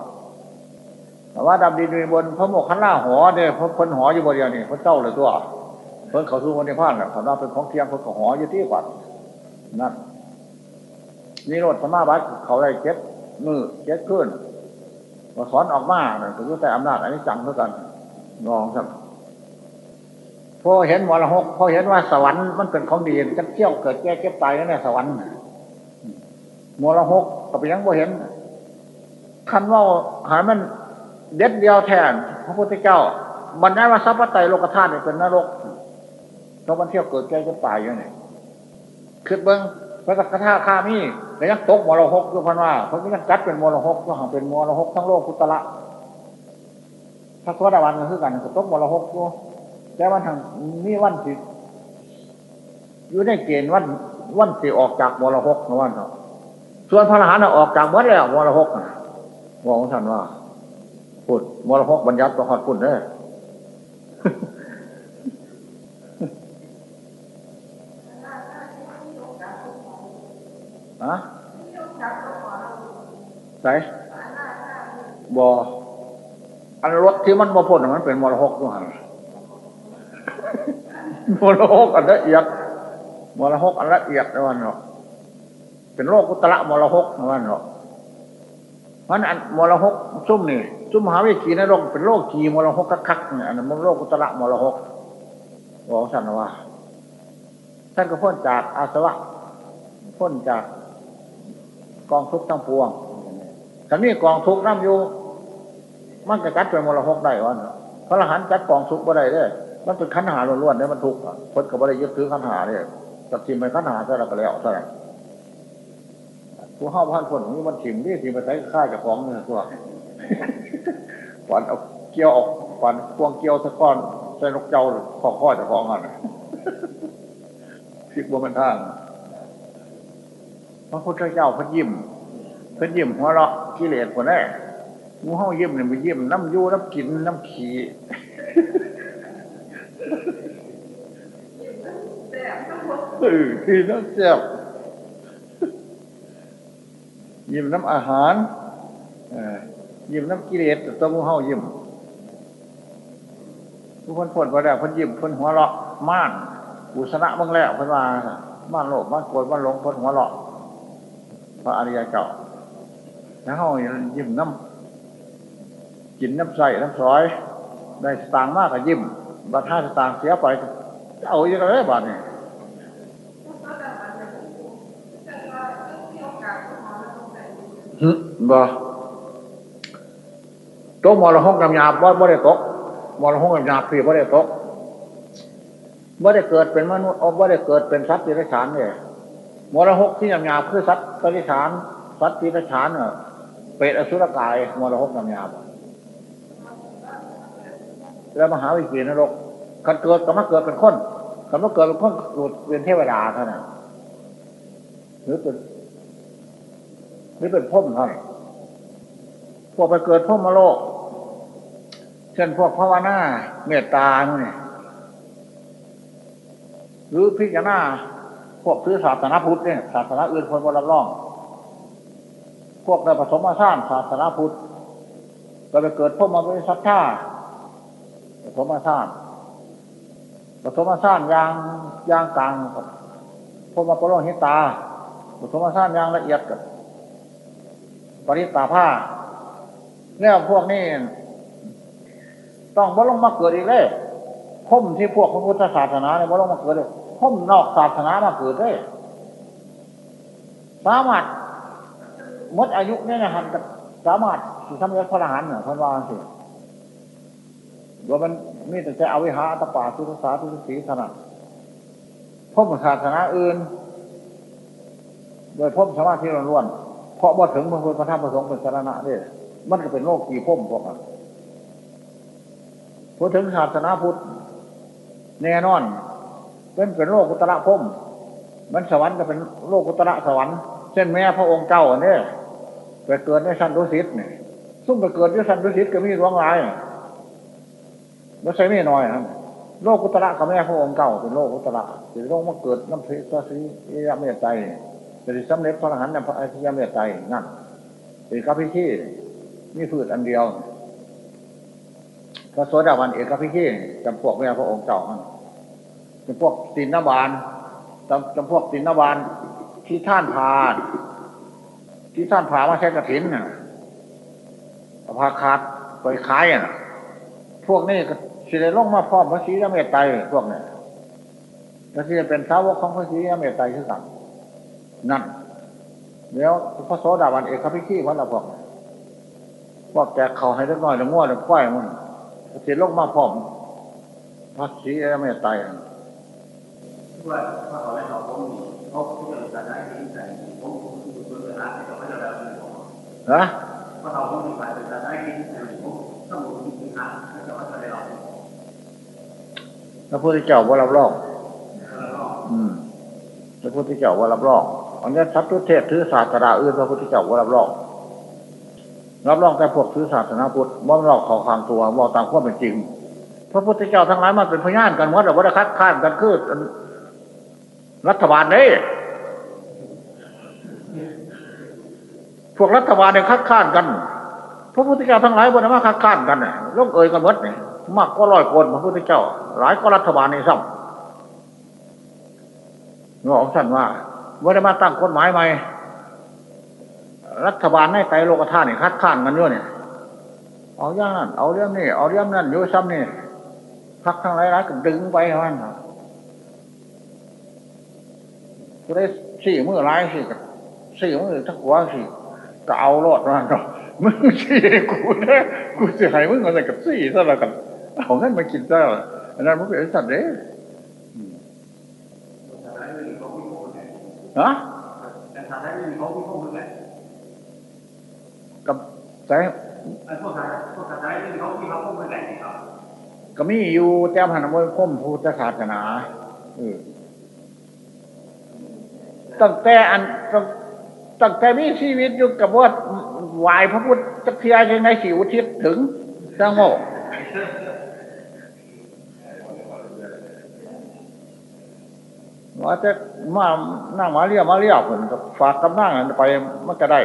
ๆแต่ว่าดำดินบนพระโมกขันล่าหอเนี่ยพระพนหออยู่บนเดียวนี่พระเจ้าเลยตัวเพิ่นเขาสู้คนในพานแหละเขาเป็นของเทียมเพิ่นเขาหออยู่ที่กว่านั่นนี่รถสมาบัติเขาได้เจ็ดมือเจ็ดขึ้นมาสอนออกมาเนี่ยก็รู้แต่อำนาจอันนี้จังเท่ากันงองครับ พอเห็นมรหกพอเห็นว่าสวรรค์มันเป็นของดีจะเที่ยวเกิดแก่เก็บตายนั่นแหละสวรรค์มรหกก็ไปยังพอเห็นคันว่าหายมันเด็ดเดียวแทน พระพุทธเจ้าบรรดาว่าสัพพไตโลกธาตุเป็นนรกเพราะมันเที่ยวเกิดแก่จะตายอยู่นี่คือเบิ้งพระสักคาข้ามีแล้วยังตกมรหกด้วยพันว่าเพราะยังจัดเป็นมรหกก็หังเป็นมรหกทั้งโลกพุทธละถ้าตัวดาวันก็คือกันตกมรหกด้วย แต่วันทางมีวันที่อยู่ในเกณฑ์วันวันที่ออกจากมรหกนะวันเนาะส่วนพระอรหันต์ออกจากเมื่อแล้วมรหกบอกท่านว่าพูดมรหกบัญญัติประหอดพุ่นเด้อะไหนบออันรถที่มันมาพ่นมันเป็นมรหกด้วย มรหกอันละเอียดมรหกอันละเอียดนะวันเนาะเป็นโรคกุตระมรหกนะวันเนาะมันอันมรหกซุ่มนี่ซุ่มหาวิจีนรกเป็นโรคกีมรหกคักๆเนี่ยอันนั้นมันโรคกุตระมรหกบอกท่านว่าท่านก็พ้นจากอาสวะพ้นจากกองทุกข์ทั้งปวงถ้ามีกองทุกข์น้ำอยู่มันจะกัดเป็นมรหกได้วะพระอรหันต์กัดกองทุกข์บ่ได้เด้ มันเป็นขันหาล้วนๆเนี่ยมันทุกข์คนก็บ่ได้ยึดถือขันหาเนี่ยตัดทิมไปขันหาซะแล้วก็แล้วซะแล้วผู้ห้าพันคนนี้มันถิ่มนี่ถิ่มไปใช้ค่าจากของเนี่ยตัวฝันเอาเกี่ยวออกฝันพวงเกี่ยวสะก้อนใส่นกเจ้าข้อข้อจากของอะพิกบัวมันท่างพระพุทธเจ้าพระยิ้มเพิ่นยิ้มหัวเราะกิเลสคนแรกมูเฮายิ้มเนี่ยไปยิ้มน้ำยูน้ำกินน้ำขี้ เออคือน้ำเจ็บยิ้มน้ำอาหารยิ้มน้ำกิเลสตัวมูเฮายิ้มผู้คนผลว่าได้คนยิ้มคนหัวเราะม่านอุสนะบ้างแล้วคนว่าม่านโลภม่านโกรธม่านหลงคนหัวเราะพระอริยเจ้าแล้วเขายิ้มน้ำกินน้ำใส่น้ำซอย ได้สตางค์มากกับยิ้ม บัตรห้าสตางค์เสียไป เอาอย่างไรบาทนี่บ่โต๊ะมรหงกำยาบว่าบ่ได้ตกมรหงกำยาพี่บ่ได้ตกบ่ได้เกิดเป็นมนุษย์บ่ได้เกิดเป็นสัตว์ที่ไรฉานเนี่ยมรหกที่ยำยาบคือสัตว์ปริฉานสัตว์ปริฉานเน่ะเป็ดอสุรกายมรหกยำยาบ แล้วมหาวิจีนรกคันเกิดก็มาเกิดเป็นคนคันมาเกิดเป็นคนเป็นเทวดาเท่านั้นหรือเป็นหรือเป็นพุ่มเท่านั้นพวกไปเกิดพุ่มมาโลก เช่นพวกภาวนาเมตตาเนี่ยหรือพิจารณาพวกซื้อศาสนาพุทธเนี่ยศาสนาอื่นคนบรับรอง พวกในผสมมาสร้างศาสนาพุทธก็ไปเกิดพวกมาเป็นสัทธา ผสมมาสร้างผสมมาสร้างยางยางกลางพวกมาปรหิตาผสมมาสร้างยางละเอียดกับปริตาผ้าเนี่ยพวกนี้ต้องบ่ลงมาเกิดอีกเลยพมที่พวกพระพุทธศาสนาเนี่ยบ่ลงมาเกิดเลยพมนอกศาสนามาเกิดได้สามารถมดอายุเนี่ยนะฮันสามารถสิทำยักพระหานเนี่ยพันวาสิ ว่ามันมีแต่จะเอาวิหาตปาทุกษาทุกสีขนาดพุ่มศาสนาอื่น โดยพุ่มสมาธิล้วนเพราะว่ถึงพระพุทธธรรมประสงค์เป็นสาระเนี่ยมันก็เป็นโลกกี่พุ่มพวกนั้นพอถึงศาสนาพุทธแน่นอน เป็นเป็นโลกุตระพุ่มมันสวรรค์ก็เป็นโลกุตระสวรรค์เช่นแม่พระองค์เจ้าเนี่ยไปเกิดในสันตุสิตเนี่ยซุ่มไปเกิดในสันตุสิตก็มีร้องร้าย ไม่ใช่ไม่น้อยนะโลกุตระกับแม่พระองค์เก่าเป็นโลกุตระจะโลกมาเกิดน้ำพริกสียาเมตใจจะได้สำเร็จพระอรหันต์ในพระอริยเมตใจนั่นเอกพิธีนี่พืชอันเดียว พระโสดาบันเอกพิธีจำพวกแม่พระองค์เก่ามันจำพวกตินนบาลจำจำพวกตินนบาลที่ท่านพาที่ท่านพามาใช้กระถินน่ะพาคาดไปขายอะพวกนี้ก็ สิได้ลงมาพร้อมพระศรียเมตไตรพวกเนี่ยแล้วที่จะเป็นสาวกของพระศรียเมตไตรคือกันนั่นแล้วพระโสดาบันเอกพิขี้วัดละพวกว่าแกเขาให้เล็กน้อยแล้วง้อแล้วควายมันเสียลงมาพร้อมพระศรีอริยเมตไตรว่าถ้าเขาได้เขาผมเขาที่จะจะได้ที่ใจผมผมคือเวลาที่เขาไม่ได้แล้วฮะ ว่าเขาผมมีฝ่ายจะได้ที่ใจผมต้องรู้ที่ทางแต่ว่าจะได้เรา พระพุทธเจ้าว่ารับรองอืมพระพุทธเจ้าว่ารับรองอันนี้ทัพทุเทศถือศาสนาอื่นพระพุทธเจ้าว่ารับรองรับรองแต่พวกถือศาสนาพุทธว่าเราเขอความตัวว่าตามความเป็นจริง พระพุทธเจ้าทั้งหลายมันเป็นพยานกันว่าแต่ว่าคัดค้านกันคือรัฐบาลนี่พวกรัฐบาลเนี่ยคัดค้านกัน พระพุทธเจ้าทั้งหลายบนมาคัดค้านกันเนี่ยลงเอ่ยกันหมดเนี่ย มากก็ร้อยคนพระพุทธเจ้า หลายก็รัฐบาลในซ้ำงอกสั่นว่าว่าได้มาตั้งกฎหมายใหม่รัฐบาลในไตโลกธาตุนี่คัดค้านกันอยู่เนี่ยเอาอย่างนั้นเอาเรื่องนี้เอาเรื่องนั้นอยู่ซ้ำนี่พักทั้งหลายๆก็ดึงไปเท่านั้นก็ได้สี่มือร้ายสี่กับสี่มือทั้งหัวสี่ก็เอารอดมาเนาะมึงสี่กูเนี่ยกูเสียหายมึงอะไรกับสี่ซะแล้วกัน เอาเงินมากินซะแล้วอันนั้นมันเป็นสัตว์เด้จะได้ไม่มีเขาพิโภคเลยฮะแต่ถ้าได้ไม่มีเขาพิโภคเลยกับใจไอ้พวกทายพวกทายไม่มีเขาพิโภคเลยครับก็มีอยู่แต้มหันมวยพ้มพุทธศาสนาเออตั้งแต่อันตั้งตั้งแต่มีชีวิตอยู่กับว่าไหวายพระพุทธเพียยังไงสิอุทิศถึงสร้างโม ว่าจะมานั่งมาเรียกมาเรียกผมก็ฝากกับนั่งนั้นไปมันก็ได้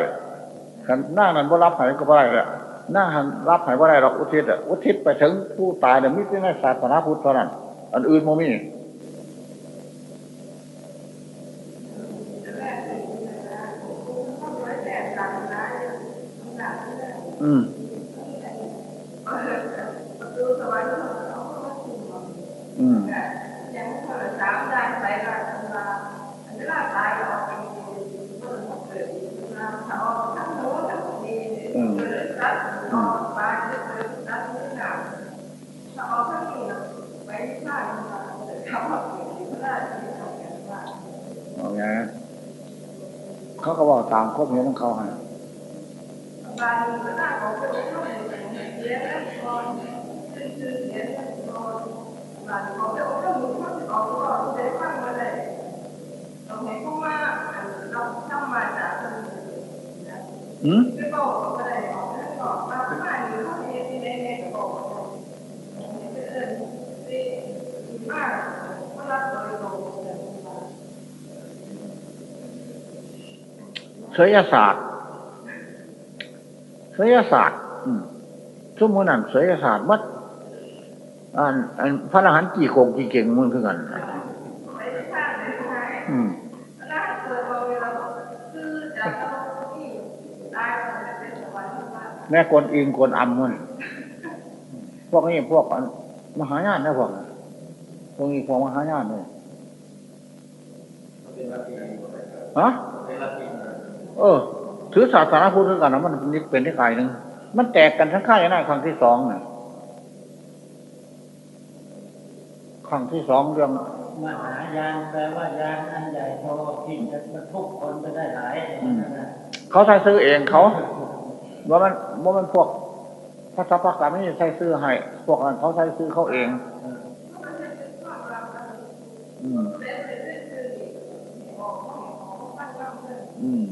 ขันนั่งนั้นบ่รับใหายก็บ่ได้แหละนั่งหันรับใหายบ่ได้หรอกอุทิศอะอุทิศไปถึงผู้ตายเนี่ยมิได้ในศาสนาพุทธเท่านั้นอันอื่นโมมีอืม อืม อืม เอาไง เขาก็บอกตามครบเห็นของเขาฮะอืม เสยศาสตร์เสยศาสตร์อืมสมมตินั่นเสยศาสตร์มัดอันอันพระอรหันต์กี่โกงกี่เก่งมึงคือกันอืมแม่กวนอิงกวนอำมันพวกนี้พวกอันมหายานนะพวกพวกนี้พวกมหายานเลยฮะ เออ ถือศาสนาพุทธด้วยกันนะมันนี่เป็นที่กายหนึ่งมันแตกกันทั้งค่ายนะครั้งที่สองเนี่ยครั้งที่สองเรื่องมหายานแปลว่ายานอันใหญ่โตที่จะบรรทุกคนไปได้หลายนะเขาใช้ซื้อเองเขาว่ามันว่ามันพวกพระสัพพะกาไม่ใช้ซื้อให้พวกนั้นเขาใช้ซื้อเขาเองอืม อืม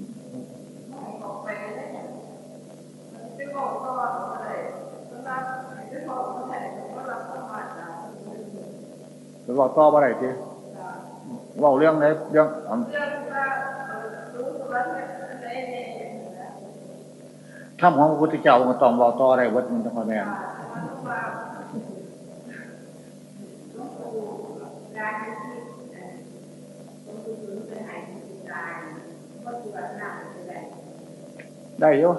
บอกต่อว่าอะไรทีบอกเรื่องไหนเรื่องอันถ้ำของพระพุทธเจ้ามันต้องบอกต่ออะไรวัดมันต้องคอยแม่นได้อยู่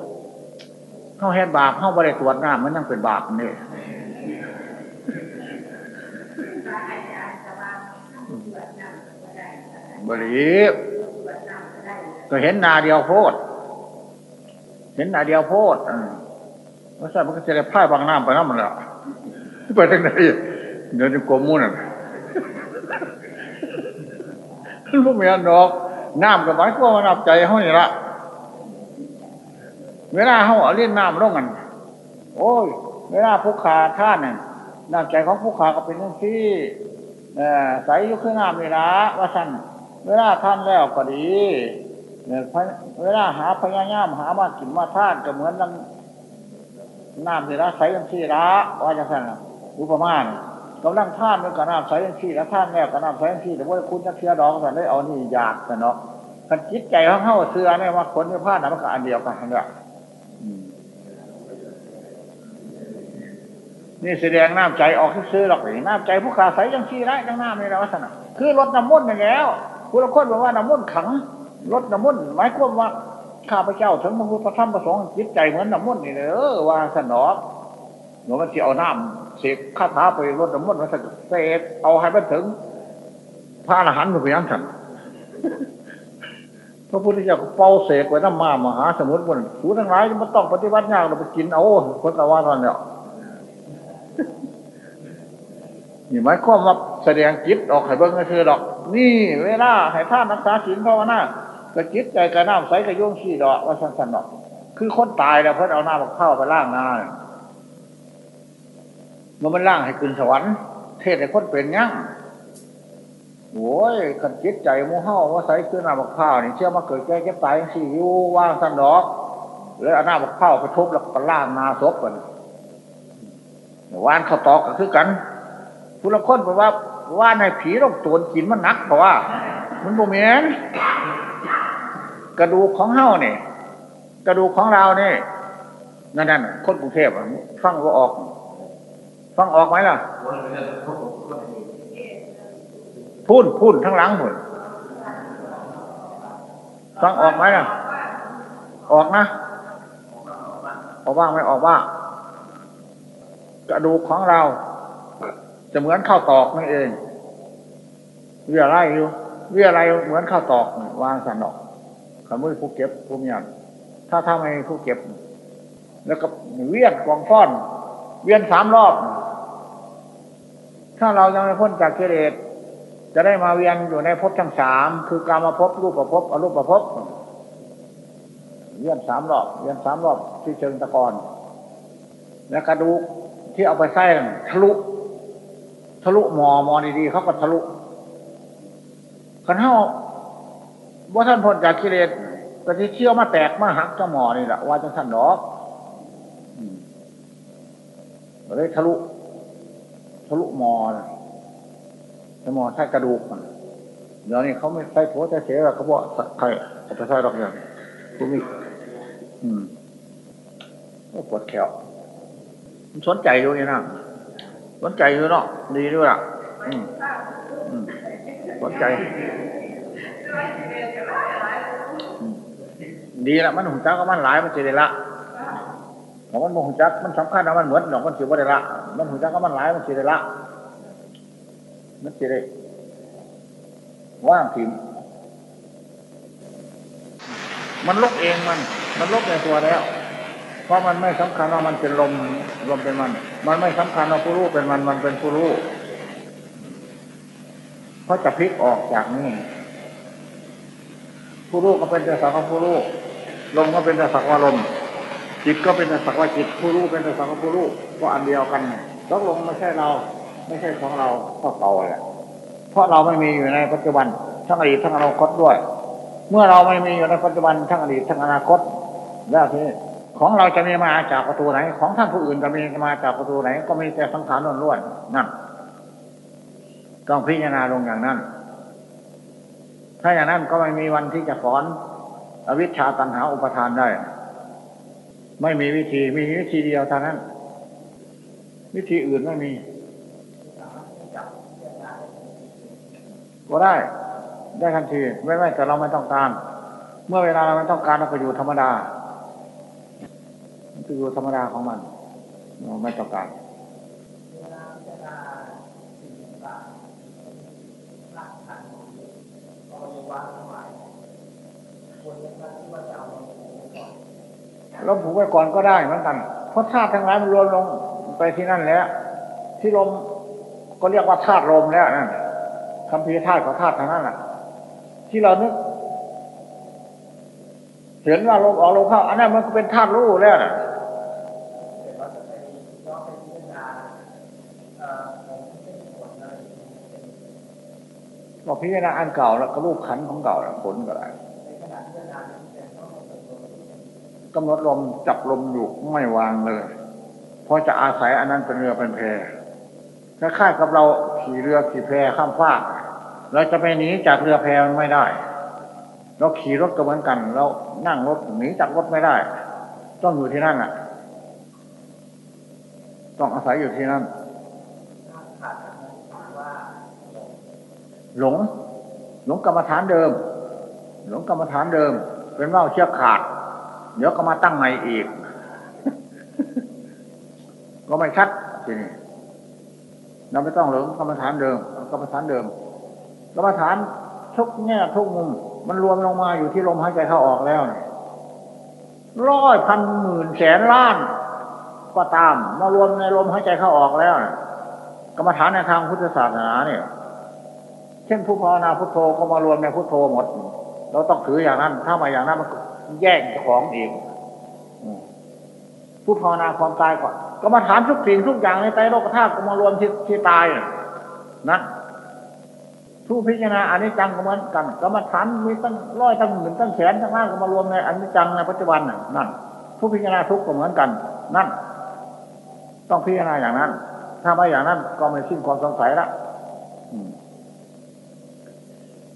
เข้าเฮ็ดบาปเข้าบริตรวจน้ำมันยังเป็นบาปนี่ บริก็เห็นนาเดียวโพด เห็นนาเดียวโพดอืมว่าใช่มันก็จะได้พ่ายบางน้ำไปน้ำมันแหละไปทางไหนเดี๋ยวจะกลมมุ่นอะลูกเมียนอกน้ำกับไม้ก็มานับใจเขานี่ละเวลาเขาเอาเล่นน้ำร่องกันโอ้ย เวลาผู้ขาท่านน่ะน้ำใจของผู้ขาก็เป็นอย่างที่ใสยุขึ้นน้ำนี่ละว่าสั่น เวลาท่านแล้วก็ดีเนี่ยเวลาหาพญายามหามากินมาท่านก็เหมือนน้ำน้ำนี่ละใสย่างที่ละว่าจะสั่นน่ะอุปมาณกำลังท่านมันก็น้ำใสย่างที่แล้วท่านแล้วก็น้ำใสย่างที่แต่ว่าคุณจะเชื่อดอกสั่นได้เอานี่อยากแต่เนาะคันจิตใจของเข้าเชื่อเนี่ยว่าคนไม่พลาดนะมันก็อันเดียวกันทั้งนั้นนี่แสดงน้ำใจออกที่ซื้อหรอกนี่น้ำใจผู้ขาใสยังขี้ไรจังน้ำนี่นะวัฒนะคือรถน้ำมนต์นี่แล้ว ผู้ละคนบอกว่าน้ำมนต์ขังรถน้ำมนต์หมายความว่าข้าพเจ้าถึงพระพุทธธรรมประสงค์จิตใจเหมือนน้ำมนต์นี่เลยเออว่าสนอกหนูมันจะเอาน้ำเสกข้าทาไปรถน้ำมนต์มาเสกเอาให้มันถึงพระอรหันต์มันไปยังฉันพระพุทธเจ้าเป่าเสกไว้น้ำมามหาสมุทรบนสูทั้งหลายมันต้องปฏิบัติยากเราไปกินเอาคนละว่าตอนเนี้ย นี่หมายความว่าแสดงจิตออกให้เบิ่งก็คือดอก นี่เวลาให้ท่านรักษาศีลภาวนาก็จิตใจกระน้ำใสกระยุ่งขี้ดอกว่าสันสันดอก คือคนตายแล้วเพิ่นเอาหน้าบักเข้าไปล่างหน้าเนี่ยมันมันล่างให้ขึ้นสวรรค์เทศให้คนเป็นยั่งโอ้ยขันจิตใจมูเห่าว่าใสขึ้นหน้าบักข้าวนี่เชื่อมาเกิดแก่เก็บตายสี่ยู่ว่างสันดอกเลยเอาหน้าบักข้าวไปทุบแล้วก็ล่างนาศพกันว่านเขาตอกก็คือกัน ผู้ละคนบอกว่า ว่าในผีต้องโจรกินมันนักเพราะว่า มันโมเมนกระดูกของเฮ้าเนี่ยกระดูกของเราเนี่ยนั่นนั่นคนกรุงเทพฟังว่าออก ฟังออกไหมล่ะพูนพูนทั้งหลังหมดฟังออกไหมล่ะ ออกนะ ออกบ้างไม่ออกบ้างกระดูกของเรา จะเหมือนข้าวตอกนั่นเองเวียไรอยู่เวียไรเหมือนข้าวตอก วางสันดอกขมือผู้เก็บผู้มีอันถ้าถ้าไม่ผู้เก็บ แล้วก็เวียนกองฟ้อน เวียนสามรอบ ถ้าเรายังไม่พ้นจากกิเลสจะได้มาเวียนอยู่ในภพทั้งสามคือการมาพบรูปประพบอรูปประพบเวียนสามรอบเวียนสามรอบที่เชิงตะกอน และกระดูกที่เอาไปใส่ทะลุ ทะลุหมอหมอดีๆเขาก็ทะลุขันเท้าว่าท่านพ้นจากกิเลสก็ที่เชี่ยวมาแตกมาหักเจ้าหมอนี่แหละว่าจังท่านดอกเลยทะลุ ทะลุหมอนะแต่หมอใช้กระดูกมันเดี๋ยวนี้เขาไม่ใช้ผัวใช้เสียเขาบอกใครเอาไปใช้ดอกอย่างผู้มีอืมก็ปวดแขวมันสนใจอยู่นี่นะ สนใจอยู่เนาะดีด้วยอะอืมอืมสนใจ ดีละมันหุ่นจักก็มันหลายมันเจะได้ละของมันหุ่นจักมันสำคัญนะมันเหมือนดอกมันสิบ่ได้ละมันหุ่นจักก็มันหลายมันเจะได้ละมันเจะได้ว่างถิ่มมันลกเองมัน มันลกในตัวแล้ว เพราะมันไม่สำคัญว่ามันเป็นลม ลมเป็นมัน มันไม่สำคัญว่าผู้รู้เป็นมันมันเป็นผู้รู้เพราะจะพลิกออกจากนี้ผู้รู้ก็เป็นแต่สักว่าผู้รู้ลมก็เป็นแต่สักว่าลมจิตก็เป็นแต่สักว่าจิต ผู้รู้เป็นแต่สักว่าผู้รู้ก็อันเดียวกันตกลงไม่ใช่เรา ไม่ใช่ของเราก็เก่าแหละเพราะเราไม่มีอยู่ในปัจจุบันทั้งอดีตทั้งอนาคตด้วย เมื่อเราไม่มีอยู่ในปัจจุบันทั้งอดีตทั้งอนาคต แล้วทีนี้ ของเราจะมีมาจากประตูไหน ของท่านผู้อื่นจะมีมาจากประตูไหน ก็มีแต่สังขารล้วนๆนั่นต้องพิจารณาลงอย่างนั้น ถ้าอย่างนั้นก็ไม่มีวันที่จะสอน อวิชชาตันหาอุปทานได้ ไม่มีวิธี มีวิธีเดียวเท่านั้น วิธีอื่นไม่มี ก็ได้ ได้ทันที ไม่ไม่แต่เราไม่ต้องการ เมื่อเวลาเราไม่ต้องการเราก็อยู่ธรรมดา มันก็อยู่ธรรมดาของมันไม่ต้องการเราผูกไว้ก่อนก็ได้เหมือนกัน เพราะธาตุทั้งหลายมันรวมลงไปที่นั่นแล้ว ที่ลมก็เรียกว่าธาตุลมแล้วนั่นคำพีร์ธาตุของธาตุทั้งนั้นแหละที่เรานึก เห็นว่าลมออกลมเข้า อันนั้นมันก็เป็นธาตุรู้แล้วนะแต่ว่าจะไปย้อนไปพิจารณาเอ่อผมไม่ได้ผลอะไรเป็นก็พิจารณาอันเก่าแล้วก็รูปขันของเก่าแล้วผลก็ได้ในขณะพิจารกำหนดลมจับลมอยู่ไม่วางเลย เพราะจะอาศัยอันนั้นเป็นเรือเป็นแพคล้ายๆกับเราขี่เรือขี่แพข้ามฟากเราจะไปหนีจากเรือแพมันไม่ได้ เราขี่รถก็เหมือนกัน เรานั่งรถหนีจากรถไม่ได้ ต้องอยู่ที่นั่นอะ ต้องอาศัยอยู่ที่นั่น หลง หลงกรรมฐานเดิม หลงกรรมฐานเดิม เป็นว่าเชือกขาด เดี๋ยวก็มาตั้งใหม่อีก ก็ไม่ชัดทีนี้เราไม่ต้องหลงกรรมฐานเดิมกรรมฐานเดิมกรรมฐานทุกแง่ทุกมุม มันรวมลงมาอยู่ที่ลมหายใจเข้าออกแล้วเนี่ยร้อยพันหมื่นแสนล้าน ก็ตาม มารวมในลมหายใจเข้าออกแล้วเนี่ยกรรมฐานในทางพุทธศาสนาเนี่ย เช่นผู้ภาวนาพุทโธก็มารวมในพุทโธหมด เราต้องถืออย่างนั้น ถ้ามาอย่างนั้นมันแย่งของเองผู้ภาวนาความตายก่อนก็มาถามทุกสิ่งทุกอย่างในใจโลกธาตุก็มารวมที่ที่ตายน่ะนั่น ผู้พิจารณาอนิจจังก็เหมือนกันก็มาถามมีตั้งร้อยตั้งหมื่นตั้งแสนตั้งล้านก็มารวมในอนิจจังในปัจจุบันนั่นผู้พิจารณาทุกข์ก็เหมือนกัน นั่น ต้องพิจารณาอย่างนั้น ถ้าไม่อย่างนั้นก็ไม่สิ้นความสงสัยละ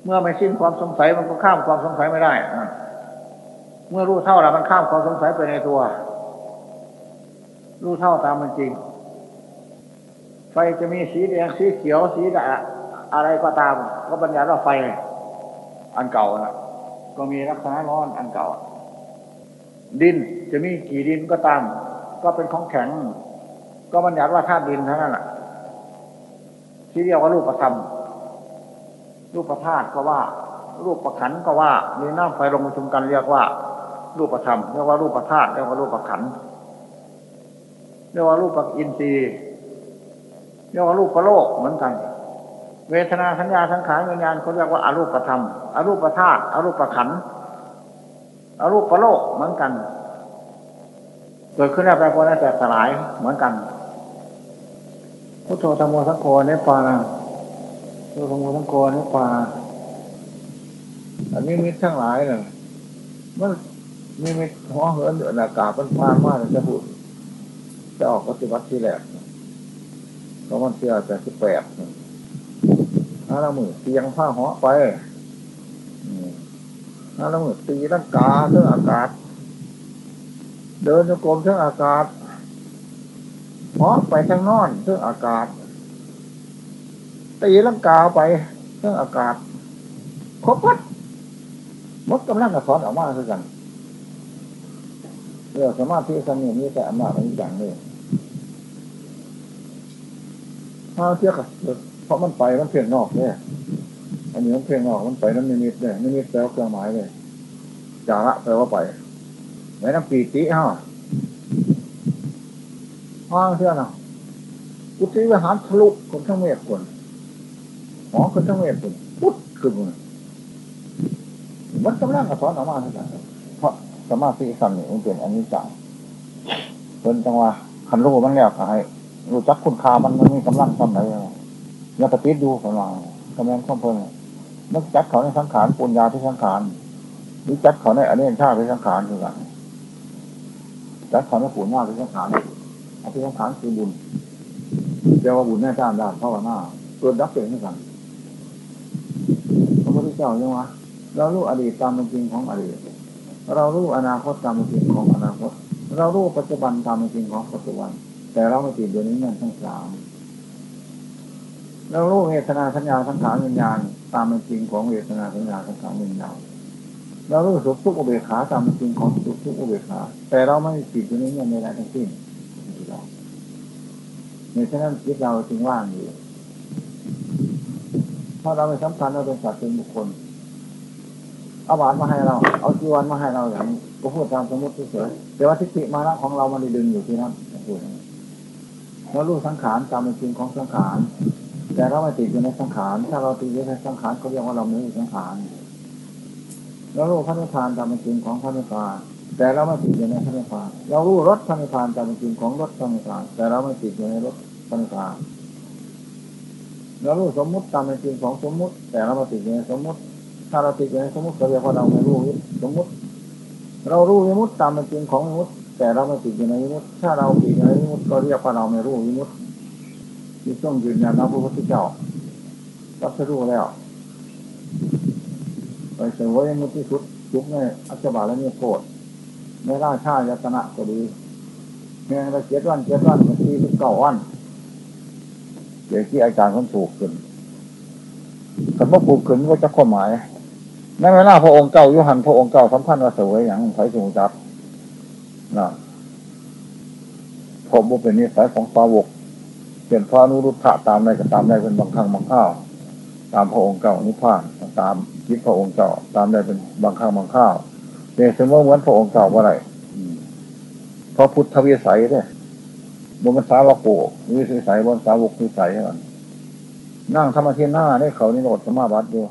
เมื่อไม่สิ้นความสงสัยมันก็ข้ามความสงสัยไม่ได้เมื่อรู้เท่าแล้วมันข้ามความสงสัยไปในตัว รู้เท่าตามมันจริง ไฟจะมีสีแดงสีเขียวสีดำ อะไรก็ตาม ก็บัญญัติว่าไฟ อันเก่านะก็มีลักษณะร้อนอันเก่า ดินจะมีกี่ดินก็ตาม ก็เป็นของแข็ง ก็บัญญัติว่าธาตุดินเท่านั้นแหละที่เรียกว่ารูประธรรมรูประธาตก็ว่า รูปประขันก็ว่า มีน้ำไฟลงประชุมกันเรียกว่า รูประธรรมเรียกว่ารูประธาตเรียกว่ารูปประขันเรียกว่ารูปปักอินทรีย์เรียกว่ารูปประโลกเหมือนกัน เวทนาสัญญาสังขารวิญญาณเขาเรียกว่าอารูปธรรมอารูปธาตุอารูปปรขันอารูปปรโลกเหมือนกัน เกิดขึ้นแล้วแปรปรวนแล้วแตกสลายเหมือนกันพุทโธธรรมโสังโฆเนปานาตัวของมูทั้งกรนี่ป่าอันนี้มิตรทั้งหลายเลยมันมีมิตรหัวเหินเดือดอากาศมันพานมากจะพูดจะออกปฏิบัติที่แรกเพราะมันเชื่อแต่ที่แปด ห้าละมือเตียงผ้าห่อไปห้าละมือตีร่างกาเรื่องอากาศ เดินโยกรมเรื่องอากาศหอไปทางนอนเรื่องอากาศ ตีลังกาไปเรื่องอากาศครบวัดมดกำลังกระสอนออกมาคือกันเรื่องสมาธิสมีมีแต่อำนาจอะไรอย่างนี้ถ้าเทียบกับ เพราะมันไปมันเพียงนอกเนี่ยอันนี้มันเพียงนอกมันไปนั้นนิมิตเนี่ยนิมิตแปลว่าเครื่องหมายเลยจาระแปลว่าไปไหนน้ำปีติฮะห้างเท่านั้นกุฏิวิหารทะลุคนทั้งเมฆคนหมอขึ้นทั้งเวทขึ้นปุ๊บขึ้นมามันกำลังกระสอนออกมาเท่านั้นเพราะสมาธิสัมนี่มันเป็นอันนี้จังเป็นจังว่าคันรู้มันแล้วให้รู้จักคุณค่ามันมันมีกำลังทำไหน อย่าปฏิดดูกำลังกำลังข้อมเพิ่นนักจัดเขาในสังขารปุญญาที่สังขารหรือจัดเขาในอันนี้ชาติที่สังขารคือกันจัดเขาในปุญญาที่สังขารอันที่สังขารคือบุญเรียกว่าบุญแน่ชาติด้านภาวนาเกิดดับเกิดเหมือนกันพระพุทธเจ้ายังวะเรารู้อดีตตามเป็นจริงของอดีต เรารู้อนาคตตามเป็นจริงของอนาคต เรารู้ปัจจุบันตามเป็นจริงของปัจจุบัน แต่เราไม่ติดเดี๋ยวนี้นั่นทั้งสาม เรารู้เวทนาสัญญาสังขารวิญญาณ ตามเป็นจริงของเวทนาสัญญาสังขารวิญญาณเรารู้สุขทุกข์อุเบกขาตามเป็นจริงของสุขทุกข์อุเบกขาแต่เราไม่ติดอยู่ในเงื่อนในใดทั้งสิ้นในฉะนั้นจิตเราจึงว่างอยู่ถ้าเราไม่สำคัญเราเป็นสัตว์เป็นบุคคลเอาบาตมาให้เรา เอาจีวรมาให้เราอย่างนี้ก็พูดตามสมมติเฉยๆแต่ว่าทิฏฐิมานะของเรามันดึงอยู่ที่นั่นเรารู้สังขารตามเป็นจริงของสังขาร แต่เราไม่ติดอยู่ในสังขาร ถ้าเราติดอยู่ในสังขารเขาเรียกว่าเราไม่มีสังขารเรารู้พระนิพพานตามเป็นจริงของพระนิพพานแต่เราไม่ติดอยู่ในพระนิพพานเรารู้รสพระนิพพานตามเป็นจริงของรสพระนิพพานแต่เราไม่ติดอยู่ในรสพระนิพพานเรารู้สมมุติตามเป็นจริงของสมมุติ แต่เราไม่ติดอยู่ในสมมุติ ถ้าเราติดอยู่ในสมมุติก็เรียกว่าเราไม่รู้สมมุติ เรารู้วิมุตติตามเป็นจริงของวิมุติแต่เราไม่ติดอยู่ในวิมุติถ้าเราติดอยู่ในวิมุติก็เรียกว่าเราไม่รู้วิมุตติ ที่ต้องยืนยันนะพระพุทธเจ้ารับรู้แล้ว ไปเสวยวิมุติสุดทุกในอัจฉริยะและเนี่ยโคตรในราชายตนะก็ดีเพียงแต่เจ็ดวันเจ็ดวันเป็นที่สิบเก้าวันเดี๋ยวที่อาจารย์คนถูกขึ้นคำว่าปลูกขึ้นก็จะความหมายในเวลาพระองค์เก่ายุหันพระองค์เก่าสัมพันธ์ว่าเสวยอย่างไผ่สูงจับนะผมบุเป็นนิสัยของสาวก เปลี่ยนพระนุรุทธะตามได้ก็ตามได้เป็นบางครั้งบางข้าว ตามพระองค์เก่านิพพานตามคิดพระองค์เก่าตามได้เป็นบางครั้งบางข้าวเนี่ยสมมติเหมือนพระองค์เก่าว่าไรเพราะพุทธวิสัยเนี่ยบนภาษาวกโกวิสัยบนสาวกวิสัยกันนั่งธรรมเทศหน้าได้เขานี่โหลดสมาบัติอยู่